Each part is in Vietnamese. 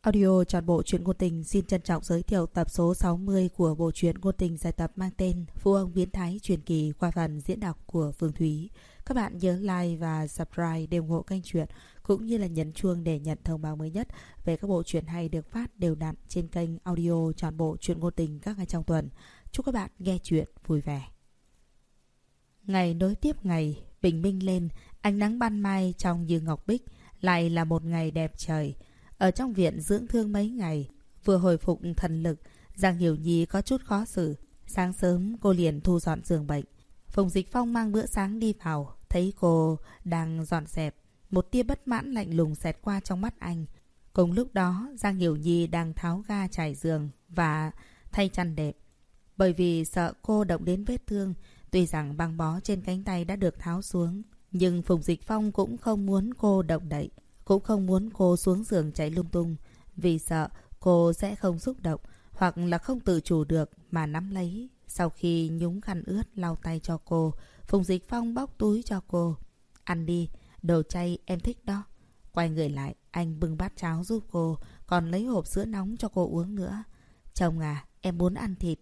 Audio trọn bộ truyện ngôn tình xin trân trọng giới thiệu tập số 60 của bộ truyện ngôn tình dài tập mang tên Phu ông biến thái truyền kỳ qua phần diễn đọc của Phương Thúy. Các bạn nhớ like và subscribe để ủng hộ kênh truyện cũng như là nhấn chuông để nhận thông báo mới nhất về các bộ truyện hay được phát đều đặn trên kênh audio trọn bộ truyện ngôn tình các ngày trong tuần. Chúc các bạn nghe truyện vui vẻ. Ngày nối tiếp ngày, bình minh lên, ánh nắng ban mai trong như ngọc bích, lại là một ngày đẹp trời. Ở trong viện dưỡng thương mấy ngày, vừa hồi phục thần lực, Giang Hiểu Nhi có chút khó xử. Sáng sớm cô liền thu dọn giường bệnh. Phùng Dịch Phong mang bữa sáng đi vào, thấy cô đang dọn dẹp. Một tia bất mãn lạnh lùng xẹt qua trong mắt anh. Cùng lúc đó, Giang Hiểu Nhi đang tháo ga trải giường và thay chăn đệm. Bởi vì sợ cô động đến vết thương, tuy rằng băng bó trên cánh tay đã được tháo xuống, nhưng Phùng Dịch Phong cũng không muốn cô động đậy. Cũng không muốn cô xuống giường chạy lung tung vì sợ cô sẽ không xúc động hoặc là không tự chủ được mà nắm lấy. Sau khi nhúng khăn ướt lau tay cho cô, Phùng Dịch Phong bóc túi cho cô. Ăn đi, đồ chay em thích đó. Quay người lại, anh bưng bát cháo giúp cô, còn lấy hộp sữa nóng cho cô uống nữa. Chồng à, em muốn ăn thịt.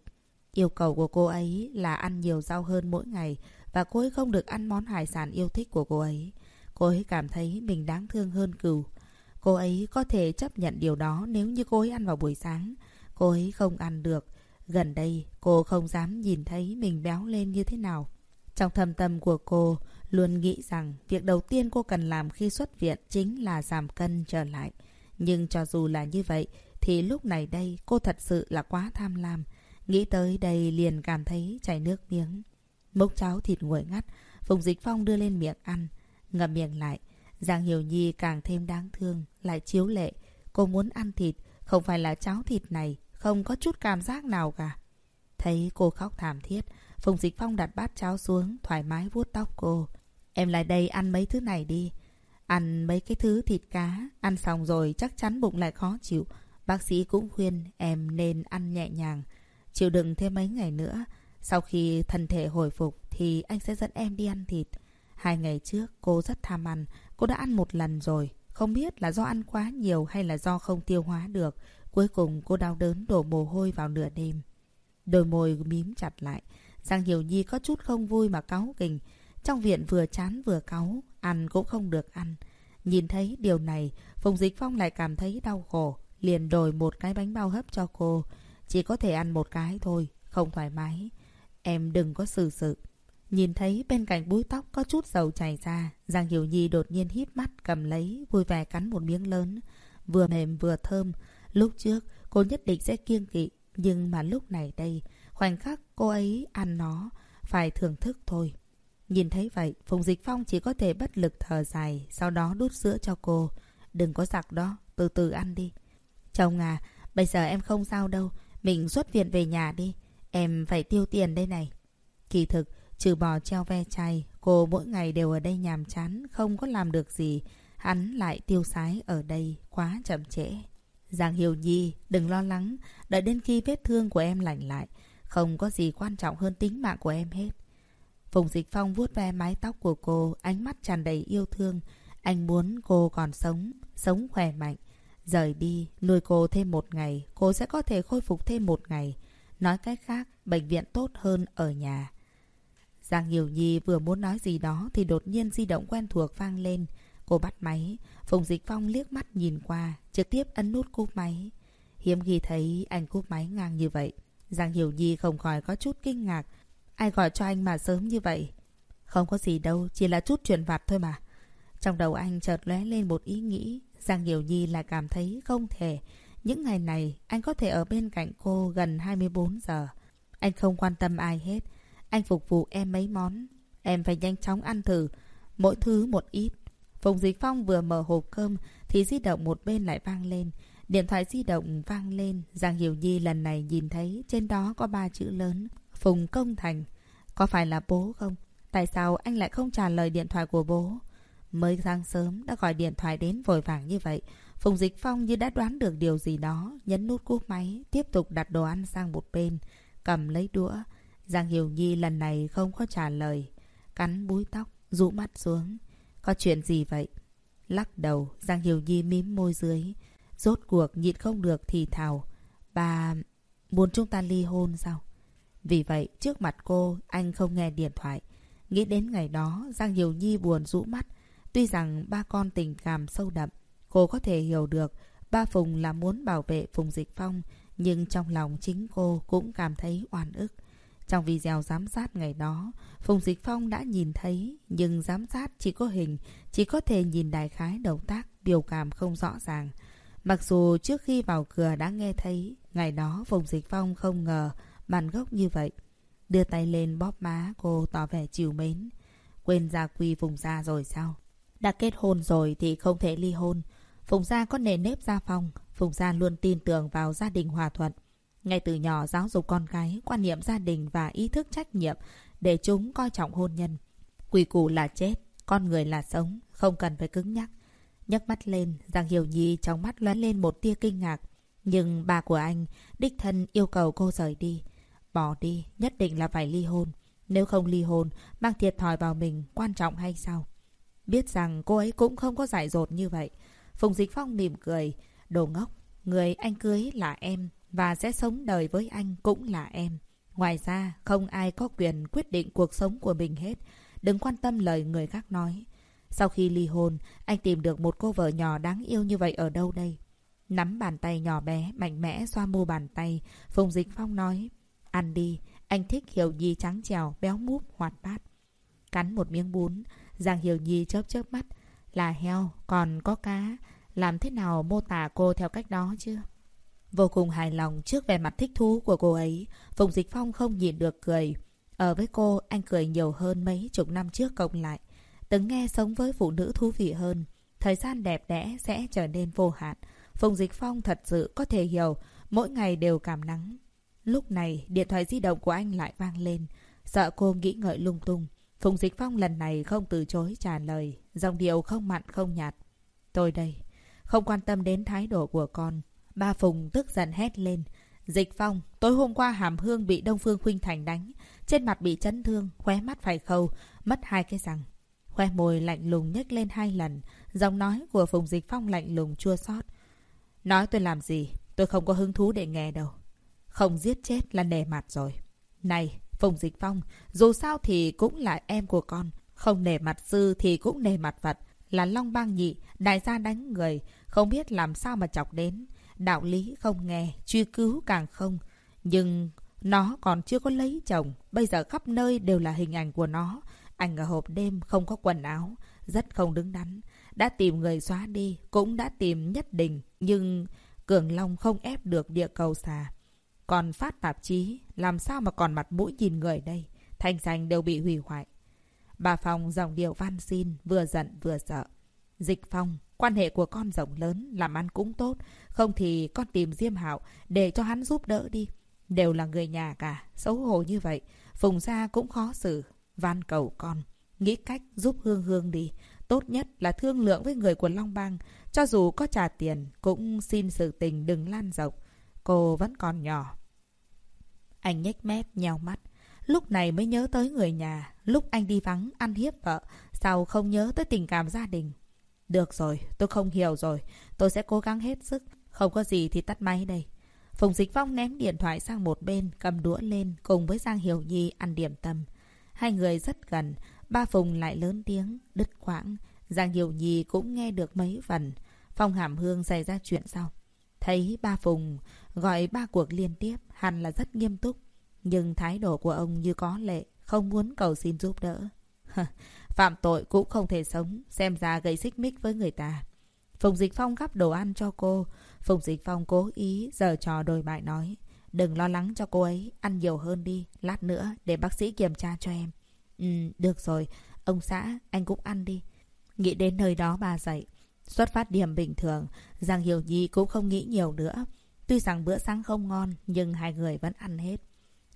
Yêu cầu của cô ấy là ăn nhiều rau hơn mỗi ngày và cô ấy không được ăn món hải sản yêu thích của cô ấy. Cô ấy cảm thấy mình đáng thương hơn cừu. Cô ấy có thể chấp nhận điều đó nếu như cô ấy ăn vào buổi sáng. Cô ấy không ăn được. Gần đây, cô không dám nhìn thấy mình béo lên như thế nào. Trong thầm tâm của cô, luôn nghĩ rằng việc đầu tiên cô cần làm khi xuất viện chính là giảm cân trở lại. Nhưng cho dù là như vậy, thì lúc này đây cô thật sự là quá tham lam. Nghĩ tới đây liền cảm thấy chảy nước miếng. Mốc cháo thịt nguội ngắt, Phùng Dịch Phong đưa lên miệng ăn. Ngậm miệng lại, Giang Hiểu Nhi càng thêm đáng thương, lại chiếu lệ. Cô muốn ăn thịt, không phải là cháo thịt này, không có chút cảm giác nào cả. Thấy cô khóc thảm thiết, Phùng Dịch Phong đặt bát cháo xuống, thoải mái vuốt tóc cô. Em lại đây ăn mấy thứ này đi. Ăn mấy cái thứ thịt cá, ăn xong rồi chắc chắn bụng lại khó chịu. Bác sĩ cũng khuyên em nên ăn nhẹ nhàng, chịu đựng thêm mấy ngày nữa. Sau khi thân thể hồi phục thì anh sẽ dẫn em đi ăn thịt. Hai ngày trước cô rất tham ăn, cô đã ăn một lần rồi. Không biết là do ăn quá nhiều hay là do không tiêu hóa được. Cuối cùng cô đau đớn đổ mồ hôi vào nửa đêm. Đôi môi mím chặt lại. Giang Hiểu Nhi có chút không vui mà cáu kình. Trong viện vừa chán vừa cáu, ăn cũng không được ăn. Nhìn thấy điều này, Phùng Dịch Phong lại cảm thấy đau khổ. Liền đổi một cái bánh bao hấp cho cô. Chỉ có thể ăn một cái thôi, không thoải mái. Em đừng có xử sự. Nhìn thấy bên cạnh búi tóc có chút dầu chảy ra, Giang Hiểu Nhi đột nhiên híp mắt cầm lấy, vui vẻ cắn một miếng lớn. Vừa mềm vừa thơm. Lúc trước, cô nhất định sẽ kiêng kỵ. Nhưng mà lúc này đây, khoảnh khắc cô ấy ăn nó, phải thưởng thức thôi. Nhìn thấy vậy, Phùng Dịch Phong chỉ có thể bất lực thở dài, sau đó đút sữa cho cô. Đừng có giặc đó, từ từ ăn đi. Chồng à, bây giờ em không sao đâu, mình xuất viện về nhà đi. Em phải tiêu tiền đây này. Kỳ thực, Trừ bỏ treo ve chay, cô mỗi ngày đều ở đây nhàm chán, không có làm được gì. Hắn lại tiêu sái ở đây, quá chậm trễ. Giang Hiểu Nhi, đừng lo lắng, đợi đến khi vết thương của em lành lại. Không có gì quan trọng hơn tính mạng của em hết. Phùng Dịch Phong vuốt ve mái tóc của cô, ánh mắt tràn đầy yêu thương. Anh muốn cô còn sống, sống khỏe mạnh. Rời đi, nuôi cô thêm một ngày, cô sẽ có thể khôi phục thêm một ngày. Nói cách khác, bệnh viện tốt hơn ở nhà. Giang Hiểu Nhi vừa muốn nói gì đó thì đột nhiên di động quen thuộc vang lên. Cô bắt máy. Phùng Dịch Phong liếc mắt nhìn qua, trực tiếp ấn nút cúp máy. Hiếm khi thấy anh cúp máy ngang như vậy. Giang Hiểu Nhi không khỏi có chút kinh ngạc. Ai gọi cho anh mà sớm như vậy? Không có gì đâu, chỉ là chút chuyện vặt thôi mà. Trong đầu anh chợt lóe lên một ý nghĩ. Giang Hiểu Nhi là cảm thấy không thể. Những ngày này, anh có thể ở bên cạnh cô gần 24 giờ. Anh không quan tâm ai hết. Anh phục vụ em mấy món. Em phải nhanh chóng ăn thử. Mỗi thứ một ít. Phùng Dịch Phong vừa mở hộp cơm thì di động một bên lại vang lên. Điện thoại di động vang lên. Giang Hiểu Nhi lần này nhìn thấy trên đó có ba chữ lớn. Phùng Công Thành. Có phải là bố không? Tại sao anh lại không trả lời điện thoại của bố? Mới sáng sớm đã gọi điện thoại đến vội vàng như vậy. Phùng Dịch Phong như đã đoán được điều gì đó. Nhấn nút cúp máy. Tiếp tục đặt đồ ăn sang một bên. Cầm lấy đũa. Giang Hiểu Nhi lần này không có trả lời. Cắn búi tóc, rũ mắt xuống. Có chuyện gì vậy? Lắc đầu, Giang Hiểu Nhi mím môi dưới. Rốt cuộc nhịn không được thì thào. Bà muốn chúng ta ly hôn sao? Vì vậy, trước mặt cô, anh không nghe điện thoại. Nghĩ đến ngày đó, Giang Hiểu Nhi buồn rũ mắt. Tuy rằng ba con tình cảm sâu đậm, cô có thể hiểu được ba Phùng là muốn bảo vệ Phùng Dịch Phong, nhưng trong lòng chính cô cũng cảm thấy oan ức. Trong video giám sát ngày đó, Phùng Dịch Phong đã nhìn thấy, nhưng giám sát chỉ có hình, chỉ có thể nhìn đại khái động tác, biểu cảm không rõ ràng. Mặc dù trước khi vào cửa đã nghe thấy, ngày đó Phùng Dịch Phong không ngờ bản gốc như vậy. Đưa tay lên bóp má cô tỏ vẻ chiều mến. Quên gia quy Phùng gia rồi sao? Đã kết hôn rồi thì không thể ly hôn. Phùng gia có nề nếp gia phong. Phùng gia luôn tin tưởng vào gia đình hòa thuận. Ngay từ nhỏ giáo dục con gái quan niệm gia đình và ý thức trách nhiệm để chúng coi trọng hôn nhân. Quỳ củ là chết, con người là sống, không cần phải cứng nhắc. nhấc mắt lên, Giang Hiểu Nhi trong mắt lóe lên một tia kinh ngạc. Nhưng bà của anh, đích thân yêu cầu cô rời đi. Bỏ đi, nhất định là phải ly hôn. Nếu không ly hôn, mang thiệt thòi vào mình, quan trọng hay sao? Biết rằng cô ấy cũng không có giải dột như vậy. Phùng Dịch Phong mỉm cười. Đồ ngốc, người anh cưới là em và sẽ sống đời với anh cũng là em. Ngoài ra, không ai có quyền quyết định cuộc sống của mình hết. Đừng quan tâm lời người khác nói. Sau khi ly hôn, anh tìm được một cô vợ nhỏ đáng yêu như vậy ở đâu đây? Nắm bàn tay nhỏ bé, mạnh mẽ xoa mô bàn tay, Phùng Dịch Phong nói. Ăn đi, anh thích Hiểu Nhi trắng trèo, béo múp, hoạt bát. Cắn một miếng bún, Giang Hiểu Nhi chớp chớp mắt. Là heo, còn có cá. Làm thế nào mô tả cô theo cách đó chưa? Vô cùng hài lòng trước vẻ mặt thích thú của cô ấy, Phùng Dịch Phong không nhìn được cười. Ở với cô, anh cười nhiều hơn mấy chục năm trước cộng lại. Từng nghe sống với phụ nữ thú vị hơn. Thời gian đẹp đẽ sẽ trở nên vô hạn. Phùng Dịch Phong thật sự có thể hiểu, mỗi ngày đều cảm nắng. Lúc này, điện thoại di động của anh lại vang lên. Sợ cô nghĩ ngợi lung tung. Phùng Dịch Phong lần này không từ chối trả lời. Dòng điệu không mặn không nhạt. Tôi đây. Không quan tâm đến thái độ của con. Ba Phùng tức giận hét lên. Dịch Phong, tối hôm qua Hàm Hương bị Đông Phương Khuynh Thành đánh. Trên mặt bị chấn thương, khóe mắt phải khâu, mất hai cái răng. Khoe môi lạnh lùng nhếch lên hai lần. Giọng nói của Phùng Dịch Phong lạnh lùng chua xót. Nói tôi làm gì, tôi không có hứng thú để nghe đâu. Không giết chết là nề mặt rồi. Này, Phùng Dịch Phong, dù sao thì cũng là em của con. Không nề mặt sư thì cũng nề mặt vật. Là Long Bang Nhị, đại gia đánh người. Không biết làm sao mà chọc đến. Đạo lý không nghe, truy cứu càng không. Nhưng nó còn chưa có lấy chồng. Bây giờ khắp nơi đều là hình ảnh của nó. Ảnh ở hộp đêm không có quần áo. Rất không đứng đắn. Đã tìm người xóa đi. Cũng đã tìm nhất định. Nhưng Cường Long không ép được địa cầu xà. Còn phát tạp chí. Làm sao mà còn mặt mũi nhìn người đây. Thành danh đều bị hủy hoại. Bà Phong dòng điệu van xin. Vừa giận vừa sợ. Dịch Phong, quan hệ của con rộng lớn, làm ăn cũng tốt. Không thì con tìm Diêm Hạo để cho hắn giúp đỡ đi. Đều là người nhà cả, xấu hổ như vậy. Phùng gia cũng khó xử. Van cầu con, nghĩ cách giúp Hương Hương đi. Tốt nhất là thương lượng với người của Long Bang. Cho dù có trả tiền, cũng xin sự tình đừng lan rộng. Cô vẫn còn nhỏ. Anh nhếch mép, nheo mắt. Lúc này mới nhớ tới người nhà. Lúc anh đi vắng, ăn hiếp vợ. Sao không nhớ tới tình cảm gia đình? Được rồi, tôi không hiểu rồi. Tôi sẽ cố gắng hết sức. Không có gì thì tắt máy đây. Phùng Dịch Phong ném điện thoại sang một bên, cầm đũa lên, cùng với Giang Hiểu Nhi ăn điểm tâm. Hai người rất gần, ba Phùng lại lớn tiếng, đứt quãng. Giang Hiểu Nhi cũng nghe được mấy phần. Phong Hàm Hương xảy ra chuyện sau. Thấy ba Phùng gọi ba cuộc liên tiếp, hẳn là rất nghiêm túc. Nhưng thái độ của ông như có lệ, không muốn cầu xin giúp đỡ. Phạm tội cũng không thể sống, xem ra gây xích mích với người ta. Phùng Dịch Phong gắp đồ ăn cho cô. Phùng Dịch Phong cố ý giờ trò đồi bại nói. Đừng lo lắng cho cô ấy, ăn nhiều hơn đi. Lát nữa để bác sĩ kiểm tra cho em. Ừ, được rồi. Ông xã, anh cũng ăn đi. Nghĩ đến nơi đó bà dậy. Xuất phát điểm bình thường, Giang Hiểu Nhi cũng không nghĩ nhiều nữa. Tuy rằng bữa sáng không ngon, nhưng hai người vẫn ăn hết.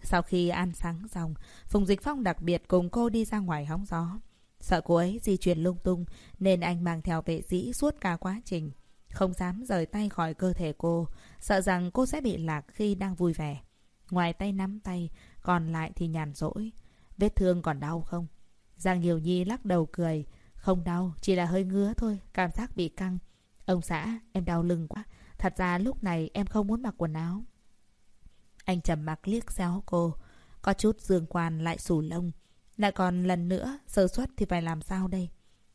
Sau khi ăn sáng xong, Phùng Dịch Phong đặc biệt cùng cô đi ra ngoài hóng gió. Sợ cô ấy di chuyển lung tung nên anh mang theo vệ sĩ suốt cả quá trình. Không dám rời tay khỏi cơ thể cô, sợ rằng cô sẽ bị lạc khi đang vui vẻ. Ngoài tay nắm tay, còn lại thì nhàn rỗi. Vết thương còn đau không? Giang Hiểu Nhi lắc đầu cười. Không đau, chỉ là hơi ngứa thôi, cảm giác bị căng. Ông xã, em đau lưng quá. Thật ra lúc này em không muốn mặc quần áo. Anh trầm mặc liếc xéo cô. Có chút dương quan lại sù lông. Lại còn lần nữa, sơ suất thì phải làm sao đây?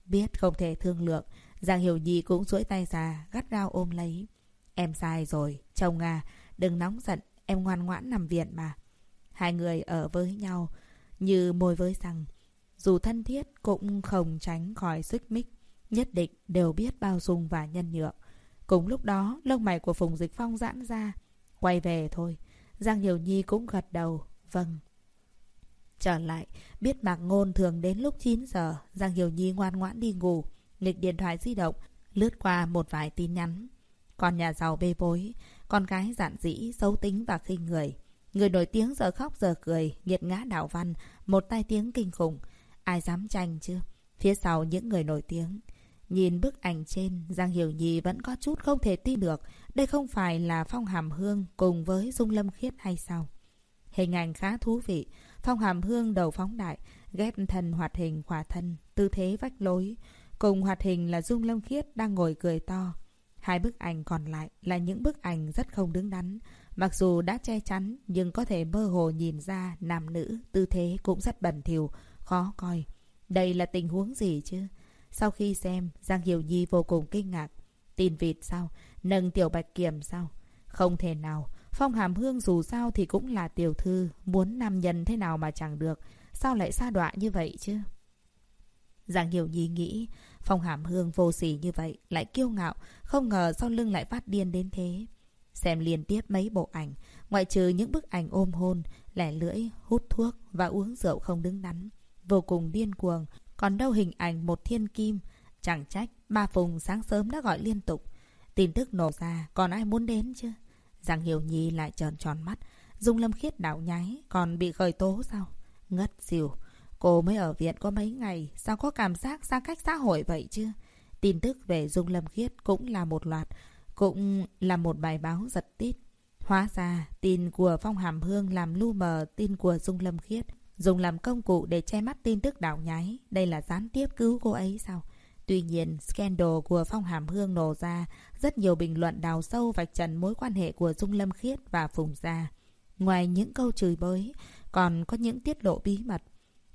Biết không thể thương lượng. Giang Hiểu Nhi cũng duỗi tay ra, gắt gao ôm lấy. Em sai rồi, chồng à, đừng nóng giận, em ngoan ngoãn nằm viện mà. Hai người ở với nhau như môi với răng. Dù thân thiết cũng không tránh khỏi xích mích, nhất định đều biết bao dung và nhân nhượng. Cùng lúc đó, lông mày của Phùng Dịch Phong giãn ra. Quay về thôi. Giang Hiểu Nhi cũng gật đầu. Vâng. Trở lại, biết Mạc Ngôn thường đến lúc 9 giờ, Giang Hiểu Nhi ngoan ngoãn đi ngủ, nghịch điện thoại di động, lướt qua một vài tin nhắn. Con nhà giàu bê bối, con gái giản dĩ, xấu tính và khinh người. Người nổi tiếng giờ khóc giờ cười, nghiệt ngã đạo văn, một tai tiếng kinh khủng. Ai dám tranh chứ? Phía sau những người nổi tiếng. Nhìn bức ảnh trên, Giang Hiểu Nhi vẫn có chút không thể tin được. Đây không phải là Phong Hàm Hương cùng với Dung Lâm Khiết hay sao? Hình ảnh khá thú vị. Phong Hàm Hương đầu phóng đại, ghép thân hoạt hình khỏa thân, tư thế vách lối. Cùng hoạt hình là Dung Lâm Khiết đang ngồi cười to. Hai bức ảnh còn lại là những bức ảnh rất không đứng đắn. Mặc dù đã che chắn, nhưng có thể mơ hồ nhìn ra nam nữ, tư thế cũng rất bẩn thỉu, khó coi. Đây là tình huống gì chứ? Sau khi xem, Giang Hiểu Nhi vô cùng kinh ngạc. Tin vịt sao? Nâng tiểu bạch kiểm sao? Không thể nào. Phong Hàm Hương dù sao thì cũng là tiểu thư. Muốn nam nhân thế nào mà chẳng được. Sao lại xa đọa như vậy chứ? Giang Hiểu Nhi nghĩ, Phong Hàm Hương vô sỉ như vậy, lại kiêu ngạo, không ngờ sau lưng lại phát điên đến thế. Xem liên tiếp mấy bộ ảnh, ngoại trừ những bức ảnh ôm hôn, lẻ lưỡi, hút thuốc và uống rượu không đứng đắn. Vô cùng điên cuồng, còn đâu hình ảnh một thiên kim. Chẳng trách, ba Phùng sáng sớm đã gọi liên tục. Tin tức nổ ra, còn ai muốn đến chứ? Giang Hiểu Nhi lại tròn tròn mắt. Dung Lâm Khiết đảo nháy, còn bị khởi tố sao? Ngất xỉu. Cô mới ở viện có mấy ngày, sao có cảm giác xa cách xã hội vậy chứ? Tin tức về Dung Lâm Khiết cũng là một loạt, cũng là một bài báo giật tít. Hóa ra, tin của Phong Hàm Hương làm lu mờ tin của Dung Lâm Khiết dùng làm công cụ để che mắt tin tức đảo nháy. Đây là gián tiếp cứu cô ấy sao? Tuy nhiên, scandal của Phong Hàm Hương nổ ra, rất nhiều bình luận đào sâu vạch trần mối quan hệ của Dung Lâm Khiết và Phùng Gia. Ngoài những câu chửi bới, còn có những tiết lộ bí mật.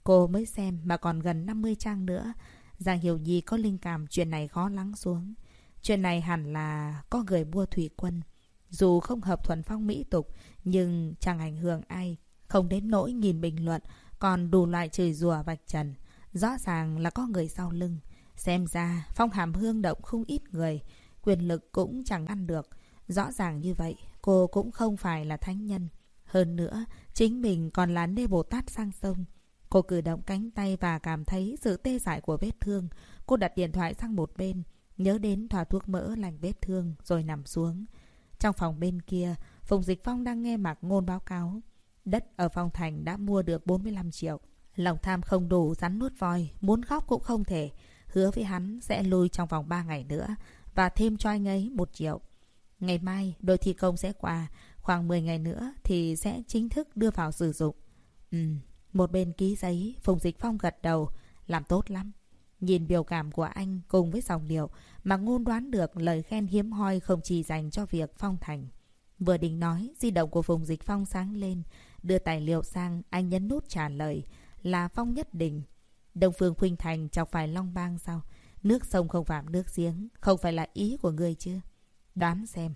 Cô mới xem mà còn gần 50 trang nữa. Giang Hiểu Nhi có linh cảm chuyện này khó lắng xuống. Chuyện này hẳn là có người mua thủy quân. Dù không hợp thuần phong mỹ tục, nhưng chẳng ảnh hưởng ai. Không đến nỗi nhìn bình luận, còn đủ loại chửi rủa vạch trần. Rõ ràng là có người sau lưng. Xem ra, phong hàm hương động không ít người. Quyền lực cũng chẳng ăn được. Rõ ràng như vậy, cô cũng không phải là thánh nhân. Hơn nữa, chính mình còn là nê Bồ Tát sang sông. Cô cử động cánh tay và cảm thấy sự tê dại của vết thương. Cô đặt điện thoại sang một bên, nhớ đến thỏa thuốc mỡ lành vết thương rồi nằm xuống. Trong phòng bên kia, Phùng Dịch Phong đang nghe Mạc Ngôn báo cáo. Đất ở Phong Thành đã mua được 45 triệu. Lòng tham không đủ rắn nuốt voi, muốn khóc cũng không thể. Hứa với hắn sẽ lui trong vòng 3 ngày nữa và thêm cho anh ấy một triệu. Ngày mai, đội thi công sẽ qua. Khoảng 10 ngày nữa thì sẽ chính thức đưa vào sử dụng. Ừ, một bên ký giấy, Phùng Dịch Phong gật đầu. Làm tốt lắm. Nhìn biểu cảm của anh cùng với dòng điệu mà ngôn đoán được lời khen hiếm hoi không chỉ dành cho việc Phong Thành. Vừa định nói, di động của Phùng Dịch Phong sáng lên. Đưa tài liệu sang, anh nhấn nút trả lời là Phong Nhất Định. Đông Phương Khuynh Thành chọc phải Long Bang sao? Nước sông không phạm nước giếng, không phải là ý của ngươi chưa? Đoán xem.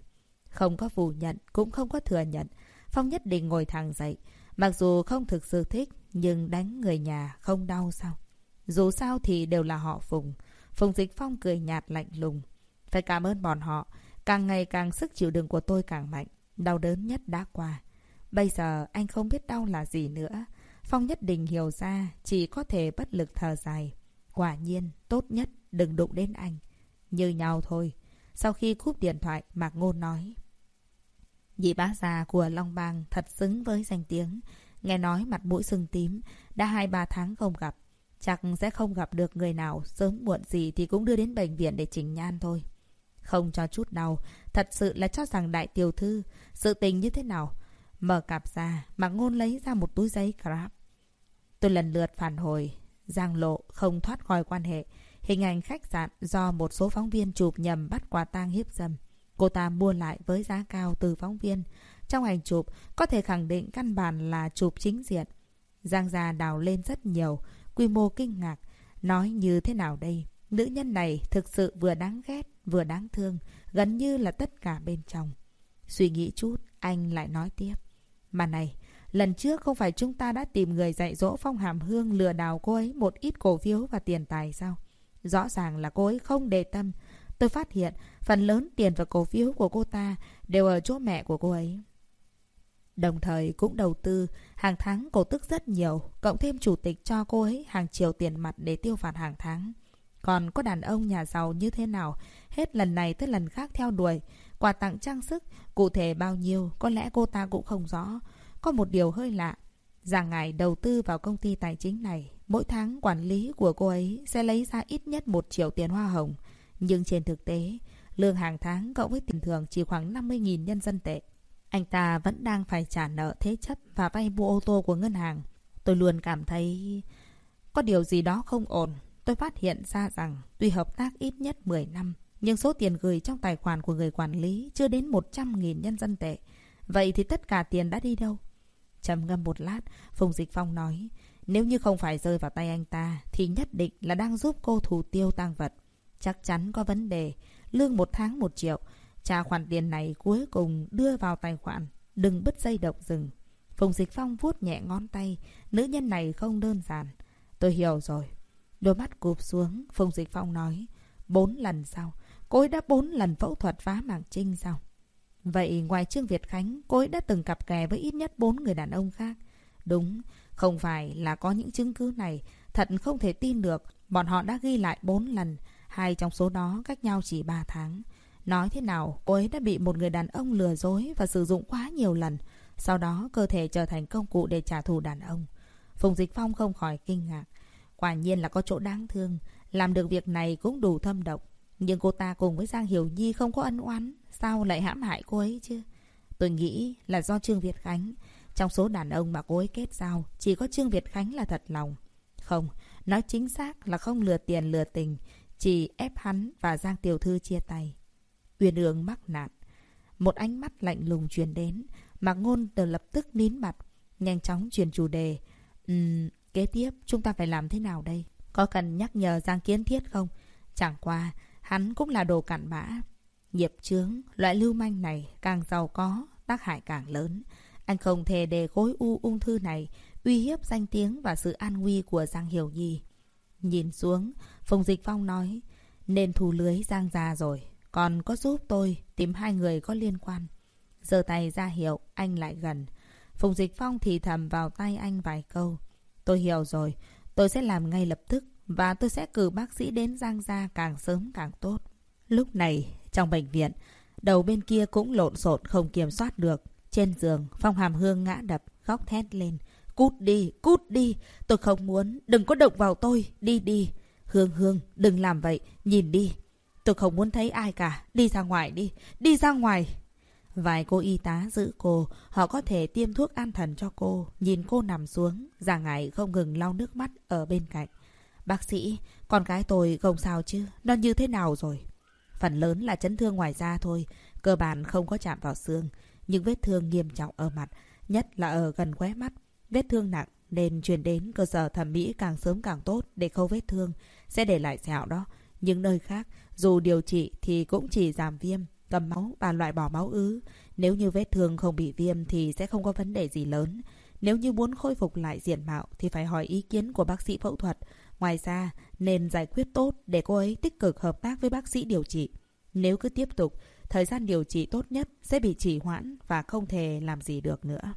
Không có phủ nhận, cũng không có thừa nhận. Phong Nhất Định ngồi thẳng dậy. Mặc dù không thực sự thích, nhưng đánh người nhà không đau sao? Dù sao thì đều là họ Phùng. Phùng Dịch Phong cười nhạt lạnh lùng. Phải cảm ơn bọn họ. Càng ngày càng sức chịu đựng của tôi càng mạnh. Đau đớn nhất đã qua. Bây giờ anh không biết đau là gì nữa. Phong nhất định hiểu ra, chỉ có thể bất lực thở dài. Quả nhiên, tốt nhất đừng đụng đến anh. Như nhau thôi. Sau khi cúp điện thoại, Mạc Ngôn nói. Dì bá già của Long Bang thật xứng với danh tiếng. Nghe nói mặt mũi sưng tím, đã hai ba tháng không gặp. Chắc sẽ không gặp được người nào, sớm muộn gì thì cũng đưa đến bệnh viện để chỉnh nhan thôi. Không cho chút nào. thật sự là cho rằng đại tiểu thư, sự tình như thế nào, Mở cặp ra, Mạc Ngôn lấy ra một túi giấy crap. Tôi lần lượt phản hồi. Giang lộ không thoát khỏi quan hệ. Hình ảnh khách sạn do một số phóng viên chụp nhầm bắt quả tang hiếp dâm. Cô ta mua lại với giá cao từ phóng viên. Trong ảnh chụp, có thể khẳng định căn bản là chụp chính diện. Giang Gia đào lên rất nhiều, quy mô kinh ngạc. Nói như thế nào đây? Nữ nhân này thực sự vừa đáng ghét, vừa đáng thương, gần như là tất cả bên trong. Suy nghĩ chút, anh lại nói tiếp. Mà này, lần trước không phải chúng ta đã tìm người dạy dỗ Phong Hàm Hương lừa đảo cô ấy một ít cổ phiếu và tiền tài sao? Rõ ràng là cô ấy không đề tâm. Tôi phát hiện phần lớn tiền và cổ phiếu của cô ta đều ở chỗ mẹ của cô ấy. Đồng thời cũng đầu tư, hàng tháng cổ tức rất nhiều, cộng thêm chủ tịch cho cô ấy hàng triệu tiền mặt để tiêu phạt hàng tháng. Còn có đàn ông nhà giàu như thế nào, hết lần này tới lần khác theo đuổi. Quà tặng trang sức, cụ thể bao nhiêu, có lẽ cô ta cũng không rõ. Có một điều hơi lạ, rằng ngài đầu tư vào công ty tài chính này, mỗi tháng quản lý của cô ấy sẽ lấy ra ít nhất một triệu tiền hoa hồng. Nhưng trên thực tế, lương hàng tháng cộng với tiền thưởng chỉ khoảng 50.000 nhân dân tệ. Anh ta vẫn đang phải trả nợ thế chấp và vay mua ô tô của ngân hàng. Tôi luôn cảm thấy có điều gì đó không ổn. Tôi phát hiện ra rằng tuy hợp tác ít nhất 10 năm, nhưng số tiền gửi trong tài khoản của người quản lý chưa đến 100.000 nhân dân tệ. Vậy thì tất cả tiền đã đi đâu? Trầm ngâm một lát, Phùng Dịch Phong nói, nếu như không phải rơi vào tay anh ta, thì nhất định là đang giúp cô thủ tiêu tăng vật. Chắc chắn có vấn đề, lương một tháng một triệu, trả khoản tiền này cuối cùng đưa vào tài khoản, đừng bứt dây động rừng. Phùng Dịch Phong vuốt nhẹ ngón tay, nữ nhân này không đơn giản. Tôi hiểu rồi. Đôi mắt cụp xuống, Phùng Dịch Phong nói, bốn lần sau, cô ấy đã bốn lần phẫu thuật phá màng trinh sao? Vậy ngoài Trương Việt Khánh, cô ấy đã từng cặp kè với ít nhất bốn người đàn ông khác. Đúng, không phải là có những chứng cứ này, thật không thể tin được. Bọn họ đã ghi lại bốn lần, hai trong số đó cách nhau chỉ ba tháng. Nói thế nào, cô ấy đã bị một người đàn ông lừa dối và sử dụng quá nhiều lần. Sau đó, cơ thể trở thành công cụ để trả thù đàn ông. Phùng Dịch Phong không khỏi kinh ngạc. Quả nhiên là có chỗ đáng thương. Làm được việc này cũng đủ thâm độc. Nhưng cô ta cùng với Giang Hiểu Nhi không có ân oán. Sao lại hãm hại cô ấy chứ? Tôi nghĩ là do Trương Việt Khánh. Trong số đàn ông mà cô ấy kết giao, chỉ có Trương Việt Khánh là thật lòng. Không, nói chính xác là không lừa tiền lừa tình. Chỉ ép hắn và Giang Tiểu Thư chia tay. Uyên ương mắc nạn. Một ánh mắt lạnh lùng truyền đến. Mạc Ngôn từ lập tức nín mặt. Nhanh chóng truyền chủ đề. Ừm, kế tiếp chúng ta phải làm thế nào đây? Có cần nhắc nhở Giang Kiến Thiết không? Chẳng qua, hắn cũng là đồ cặn bã. Nghiệp chướng, loại lưu manh này càng giàu có, tác hại càng lớn. Anh không thể để khối u ung thư này uy hiếp danh tiếng và sự an nguy của Giang Hiểu Nhi. Nhìn xuống, Phùng Dịch Phong nói, nên thu lưới Giang ra rồi, còn có giúp tôi tìm hai người có liên quan. Giơ tay ra hiệu, anh lại gần. Phùng Dịch Phong thì thầm vào tay anh vài câu. Tôi hiểu rồi, tôi sẽ làm ngay lập tức và tôi sẽ cử bác sĩ đến Giang Gia càng sớm càng tốt. Lúc này, trong bệnh viện, đầu bên kia cũng lộn xộn không kiểm soát được. Trên giường, Phong Hàm Hương ngã đập, khóc thét lên. Cút đi, cút đi, tôi không muốn, đừng có động vào tôi, đi đi. Hương Hương, đừng làm vậy, nhìn đi. Tôi không muốn thấy ai cả, đi ra ngoài đi, đi ra ngoài. Vài cô y tá giữ cô, họ có thể tiêm thuốc an thần cho cô. Nhìn cô nằm xuống, già ngại không ngừng lau nước mắt ở bên cạnh. Bác sĩ, con gái tôi không sao chứ, nó như thế nào rồi? Phần lớn là chấn thương ngoài da thôi, cơ bản không có chạm vào xương. Nhưng vết thương nghiêm trọng ở mặt, nhất là ở gần khóe mắt. Vết thương nặng nên chuyển đến cơ sở thẩm mỹ càng sớm càng tốt để khâu vết thương, sẽ để lại sẹo đó. Những nơi khác, dù điều trị thì cũng chỉ giảm viêm, cầm máu và loại bỏ máu ứ. Nếu như vết thương không bị viêm thì sẽ không có vấn đề gì lớn. Nếu như muốn khôi phục lại diện mạo thì phải hỏi ý kiến của bác sĩ phẫu thuật. Ngoài ra, nên giải quyết tốt để cô ấy tích cực hợp tác với bác sĩ điều trị. Nếu cứ tiếp tục, thời gian điều trị tốt nhất sẽ bị trì hoãn và không thể làm gì được nữa.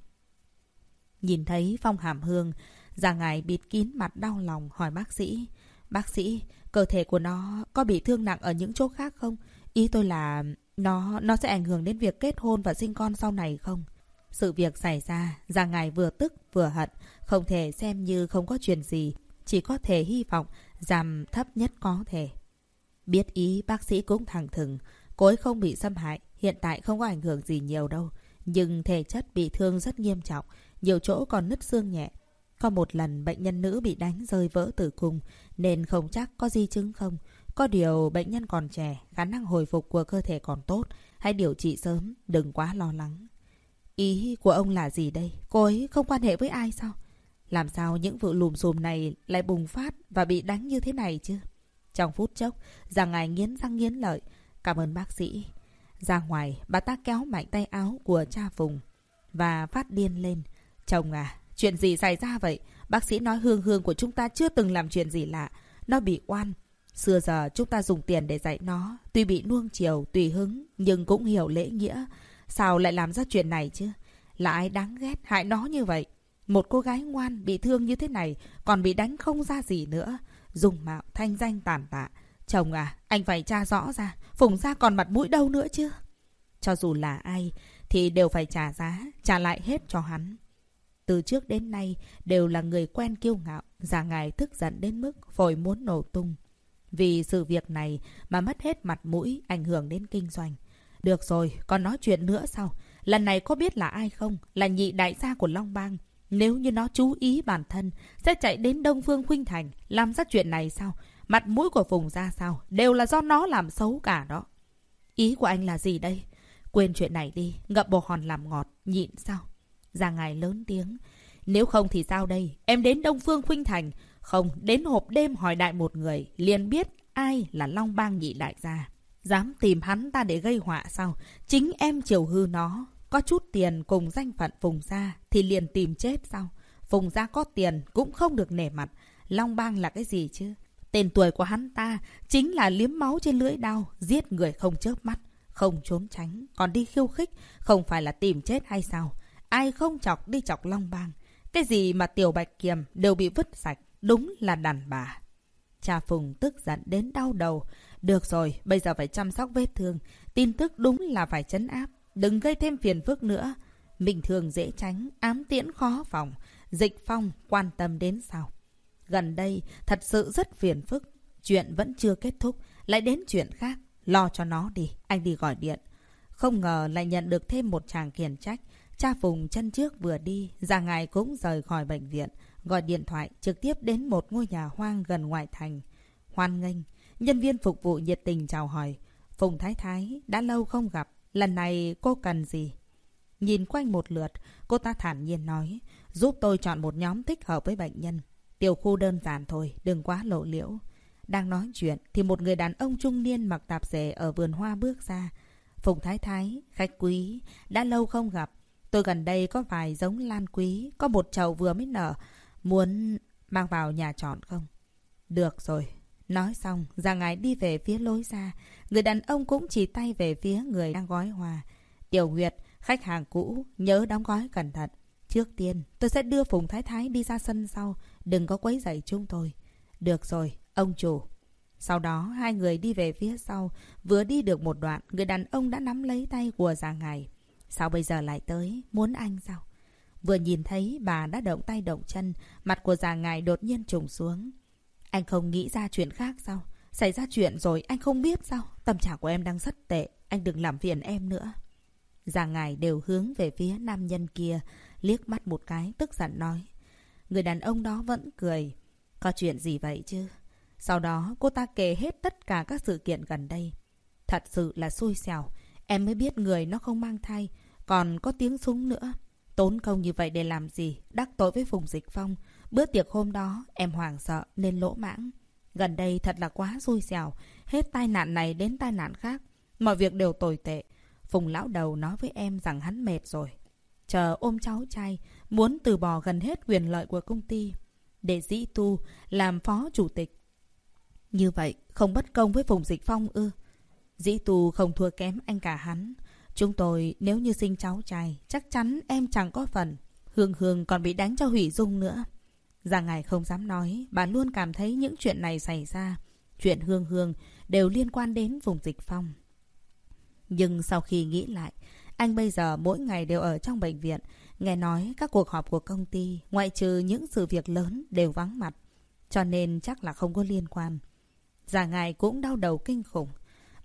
Nhìn thấy Phong Hàm Hương, già ngài bịt kín mặt đau lòng hỏi bác sĩ. Bác sĩ, cơ thể của nó có bị thương nặng ở những chỗ khác không? Ý tôi là nó nó sẽ ảnh hưởng đến việc kết hôn và sinh con sau này không? Sự việc xảy ra, già ngài vừa tức vừa hận, không thể xem như không có chuyện gì, chỉ có thể hy vọng giảm thấp nhất có thể. Biết ý bác sĩ cũng thẳng thừng, cô ấy không bị xâm hại, hiện tại không có ảnh hưởng gì nhiều đâu. Nhưng thể chất bị thương rất nghiêm trọng, nhiều chỗ còn nứt xương nhẹ. Có một lần bệnh nhân nữ bị đánh rơi vỡ tử cung, nên không chắc có di chứng không. Có điều bệnh nhân còn trẻ, khả năng hồi phục của cơ thể còn tốt. Hãy điều trị sớm, đừng quá lo lắng. Ý của ông là gì đây? Cô ấy không quan hệ với ai sao? Làm sao những vụ lùm xùm này lại bùng phát và bị đánh như thế này chứ? Trong phút chốc, Giang Ngài nghiến răng nghiến lợi. Cảm ơn bác sĩ. Ra ngoài, bà ta kéo mạnh tay áo của cha Phùng và phát điên lên. Chồng à, chuyện gì xảy ra vậy? Bác sĩ nói Hương Hương của chúng ta chưa từng làm chuyện gì lạ. Nó bị oan. Xưa giờ chúng ta dùng tiền để dạy nó. Tuy bị nuông chiều, tùy hứng, nhưng cũng hiểu lễ nghĩa. Sao lại làm ra chuyện này chứ? Là ai đáng ghét hại nó như vậy? Một cô gái ngoan bị thương như thế này còn bị đánh không ra gì nữa. Dùng mạo thanh danh tàn tạ. Chồng à, anh phải tra rõ ra. Phùng ra còn mặt mũi đâu nữa chứ? Cho dù là ai thì đều phải trả giá, trả lại hết cho hắn. Từ trước đến nay đều là người quen kiêu ngạo, già ngài tức giận đến mức phổi muốn nổ tung. Vì sự việc này mà mất hết mặt mũi, ảnh hưởng đến kinh doanh. Được rồi, còn nói chuyện nữa sao? Lần này có biết là ai không? Là nhị đại gia của Long Bang. Nếu như nó chú ý bản thân, sẽ chạy đến Đông Phương Khuynh Thành, làm ra chuyện này sao? Mặt mũi của Phùng ra sao? Đều là do nó làm xấu cả đó. Ý của anh là gì đây? Quên chuyện này đi, ngậm bồ hòn làm ngọt, nhịn sao? Già ngài lớn tiếng. Nếu không thì sao đây? Em đến Đông Phương Khuynh Thành. Không, đến hộp đêm hỏi đại một người, liền biết ai là Long Bang nhị đại gia. Dám tìm hắn ta để gây họa sao? Chính em chiều hư nó. Có chút tiền cùng danh phận Phùng Gia thì liền tìm chết sao? Phùng Gia có tiền cũng không được nể mặt. Long Bang là cái gì chứ? Tên tuổi của hắn ta chính là liếm máu trên lưỡi đao, giết người không chớp mắt, không trốn tránh, còn đi khiêu khích, không phải là tìm chết hay sao? Ai không chọc đi chọc Long Bang. Cái gì mà Tiểu Bạch Kiềm đều bị vứt sạch, đúng là đàn bà. Cha Phùng tức giận đến đau đầu. Được rồi, bây giờ phải chăm sóc vết thương. Tin tức đúng là phải chấn áp. Đừng gây thêm phiền phức nữa. Bình thường dễ tránh, ám tiễn khó phòng. Dịch phong quan tâm đến sao? Gần đây, thật sự rất phiền phức. Chuyện vẫn chưa kết thúc, lại đến chuyện khác. Lo cho nó đi, anh đi gọi điện. Không ngờ lại nhận được thêm một chàng khiển trách. Cha Phùng chân trước vừa đi, ra ngài cũng rời khỏi bệnh viện. Gọi điện thoại trực tiếp đến một ngôi nhà hoang gần ngoại thành. Hoan nghênh, nhân viên phục vụ nhiệt tình chào hỏi. Phùng Thái Thái, đã lâu không gặp, lần này cô cần gì? Nhìn quanh một lượt, cô ta thản nhiên nói, giúp tôi chọn một nhóm thích hợp với bệnh nhân. Tiểu khu đơn giản thôi, đừng quá lộ liễu. Đang nói chuyện thì một người đàn ông trung niên mặc tạp dề ở vườn hoa bước ra. Phùng Thái Thái, khách quý, đã lâu không gặp. Tôi gần đây có vài giống lan quý, có một chậu vừa mới nở. Muốn mang vào nhà chọn không? Được rồi. Nói xong, ra ngài đi về phía lối ra. Người đàn ông cũng chỉ tay về phía người đang gói hoa. Tiểu Nguyệt, khách hàng cũ, nhớ đóng gói cẩn thận. Trước tiên, tôi sẽ đưa Phùng Thái Thái đi ra sân sau. Đừng có quấy rầy chúng tôi. Được rồi, ông chủ. Sau đó, hai người đi về phía sau. Vừa đi được một đoạn, người đàn ông đã nắm lấy tay của già ngài. Sao bây giờ lại tới? Muốn anh sao? Vừa nhìn thấy bà đã động tay động chân, mặt của già ngài đột nhiên trùng xuống. Anh không nghĩ ra chuyện khác sao? Xảy ra chuyện rồi anh không biết sao? Tâm trạng của em đang rất tệ, anh đừng làm phiền em nữa. Già ngài đều hướng về phía nam nhân kia, liếc mắt một cái, tức giận nói. Người đàn ông đó vẫn cười. Có chuyện gì vậy chứ? Sau đó cô ta kể hết tất cả các sự kiện gần đây. Thật sự là xui xẻo. Em mới biết người nó không mang thai. Còn có tiếng súng nữa. Tốn công như vậy để làm gì? Đắc tội với Phùng Dịch Phong. Bữa tiệc hôm đó em hoảng sợ nên lỗ mãng. Gần đây thật là quá xui xẻo. Hết tai nạn này đến tai nạn khác. Mọi việc đều tồi tệ. Phùng lão đầu nói với em rằng hắn mệt rồi. Chờ ôm cháu trai, muốn từ bỏ gần hết quyền lợi của công ty. Để dĩ tu làm phó chủ tịch. Như vậy, không bất công với Phùng Dịch Phong ư. Dĩ tu không thua kém anh cả hắn. Chúng tôi nếu như sinh cháu trai, chắc chắn em chẳng có phần. Hương Hương còn bị đánh cho hủy dung nữa. Giang Ngài không dám nói, bà luôn cảm thấy những chuyện này xảy ra. Chuyện Hương Hương đều liên quan đến vùng dịch phong. Nhưng sau khi nghĩ lại, anh bây giờ mỗi ngày đều ở trong bệnh viện. Nghe nói các cuộc họp của công ty, ngoại trừ những sự việc lớn đều vắng mặt. Cho nên chắc là không có liên quan. Già ngài cũng đau đầu kinh khủng.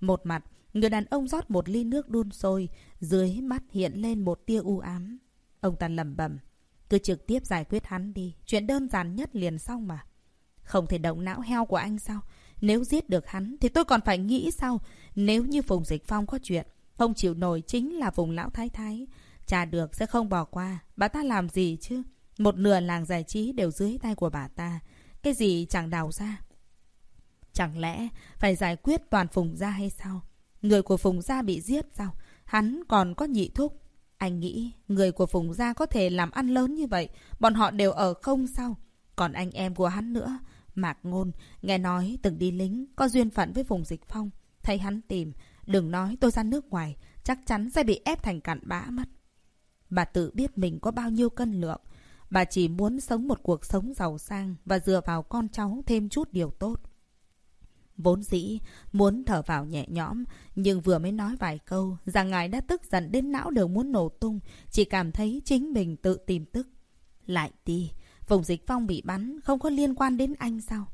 Một mặt, người đàn ông rót một ly nước đun sôi, dưới mắt hiện lên một tia u ám. Ông ta lẩm bẩm, cứ trực tiếp giải quyết hắn đi, chuyện đơn giản nhất liền xong mà. Không thể động não heo của anh sao? Nếu giết được hắn thì tôi còn phải nghĩ sao? Nếu như Phùng Dịch Phong có chuyện, không chịu nổi chính là Phùng Lão Thái Thái. cha được sẽ không bỏ qua. Bà ta làm gì chứ? Một nửa làng giải trí đều dưới tay của bà ta. Cái gì chẳng đào ra. Chẳng lẽ phải giải quyết toàn Phùng gia hay sao? Người của Phùng gia bị giết sao? Hắn còn có nhị thúc. Anh nghĩ người của Phùng gia có thể làm ăn lớn như vậy. Bọn họ đều ở không sao? Còn anh em của hắn nữa. Mạc Ngôn, nghe nói từng đi lính, có duyên phận với Phùng Dịch Phong. Thấy hắn tìm, đừng nói tôi ra nước ngoài, chắc chắn sẽ bị ép thành cặn bã mất. Bà tự biết mình có bao nhiêu cân lượng. Bà chỉ muốn sống một cuộc sống giàu sang và dựa vào con cháu thêm chút điều tốt. Vốn dĩ, muốn thở vào nhẹ nhõm, nhưng vừa mới nói vài câu, rằng ngài đã tức giận đến não đều muốn nổ tung, chỉ cảm thấy chính mình tự tìm tức. Lại đi, vùng dịch phong bị bắn, không có liên quan đến anh sao?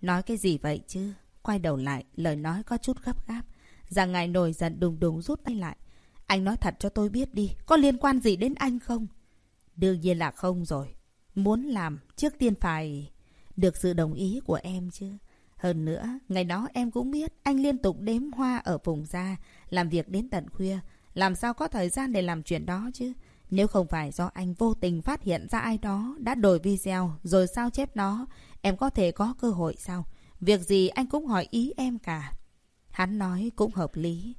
Nói cái gì vậy chứ? Quay đầu lại, lời nói có chút gấp gáp. Rằng ngài nổi giận đùng đùng rút tay lại. Anh nói thật cho tôi biết đi, có liên quan gì đến anh không? Đương nhiên là không rồi. Muốn làm, trước tiên phải được sự đồng ý của em chứ. Hơn nữa, ngày đó em cũng biết anh liên tục đếm hoa ở vùng ra, làm việc đến tận khuya. Làm sao có thời gian để làm chuyện đó chứ? Nếu không phải do anh vô tình phát hiện ra ai đó đã đổi video rồi sao chép nó, em có thể có cơ hội sao? Việc gì anh cũng hỏi ý em cả. Hắn nói cũng hợp lý.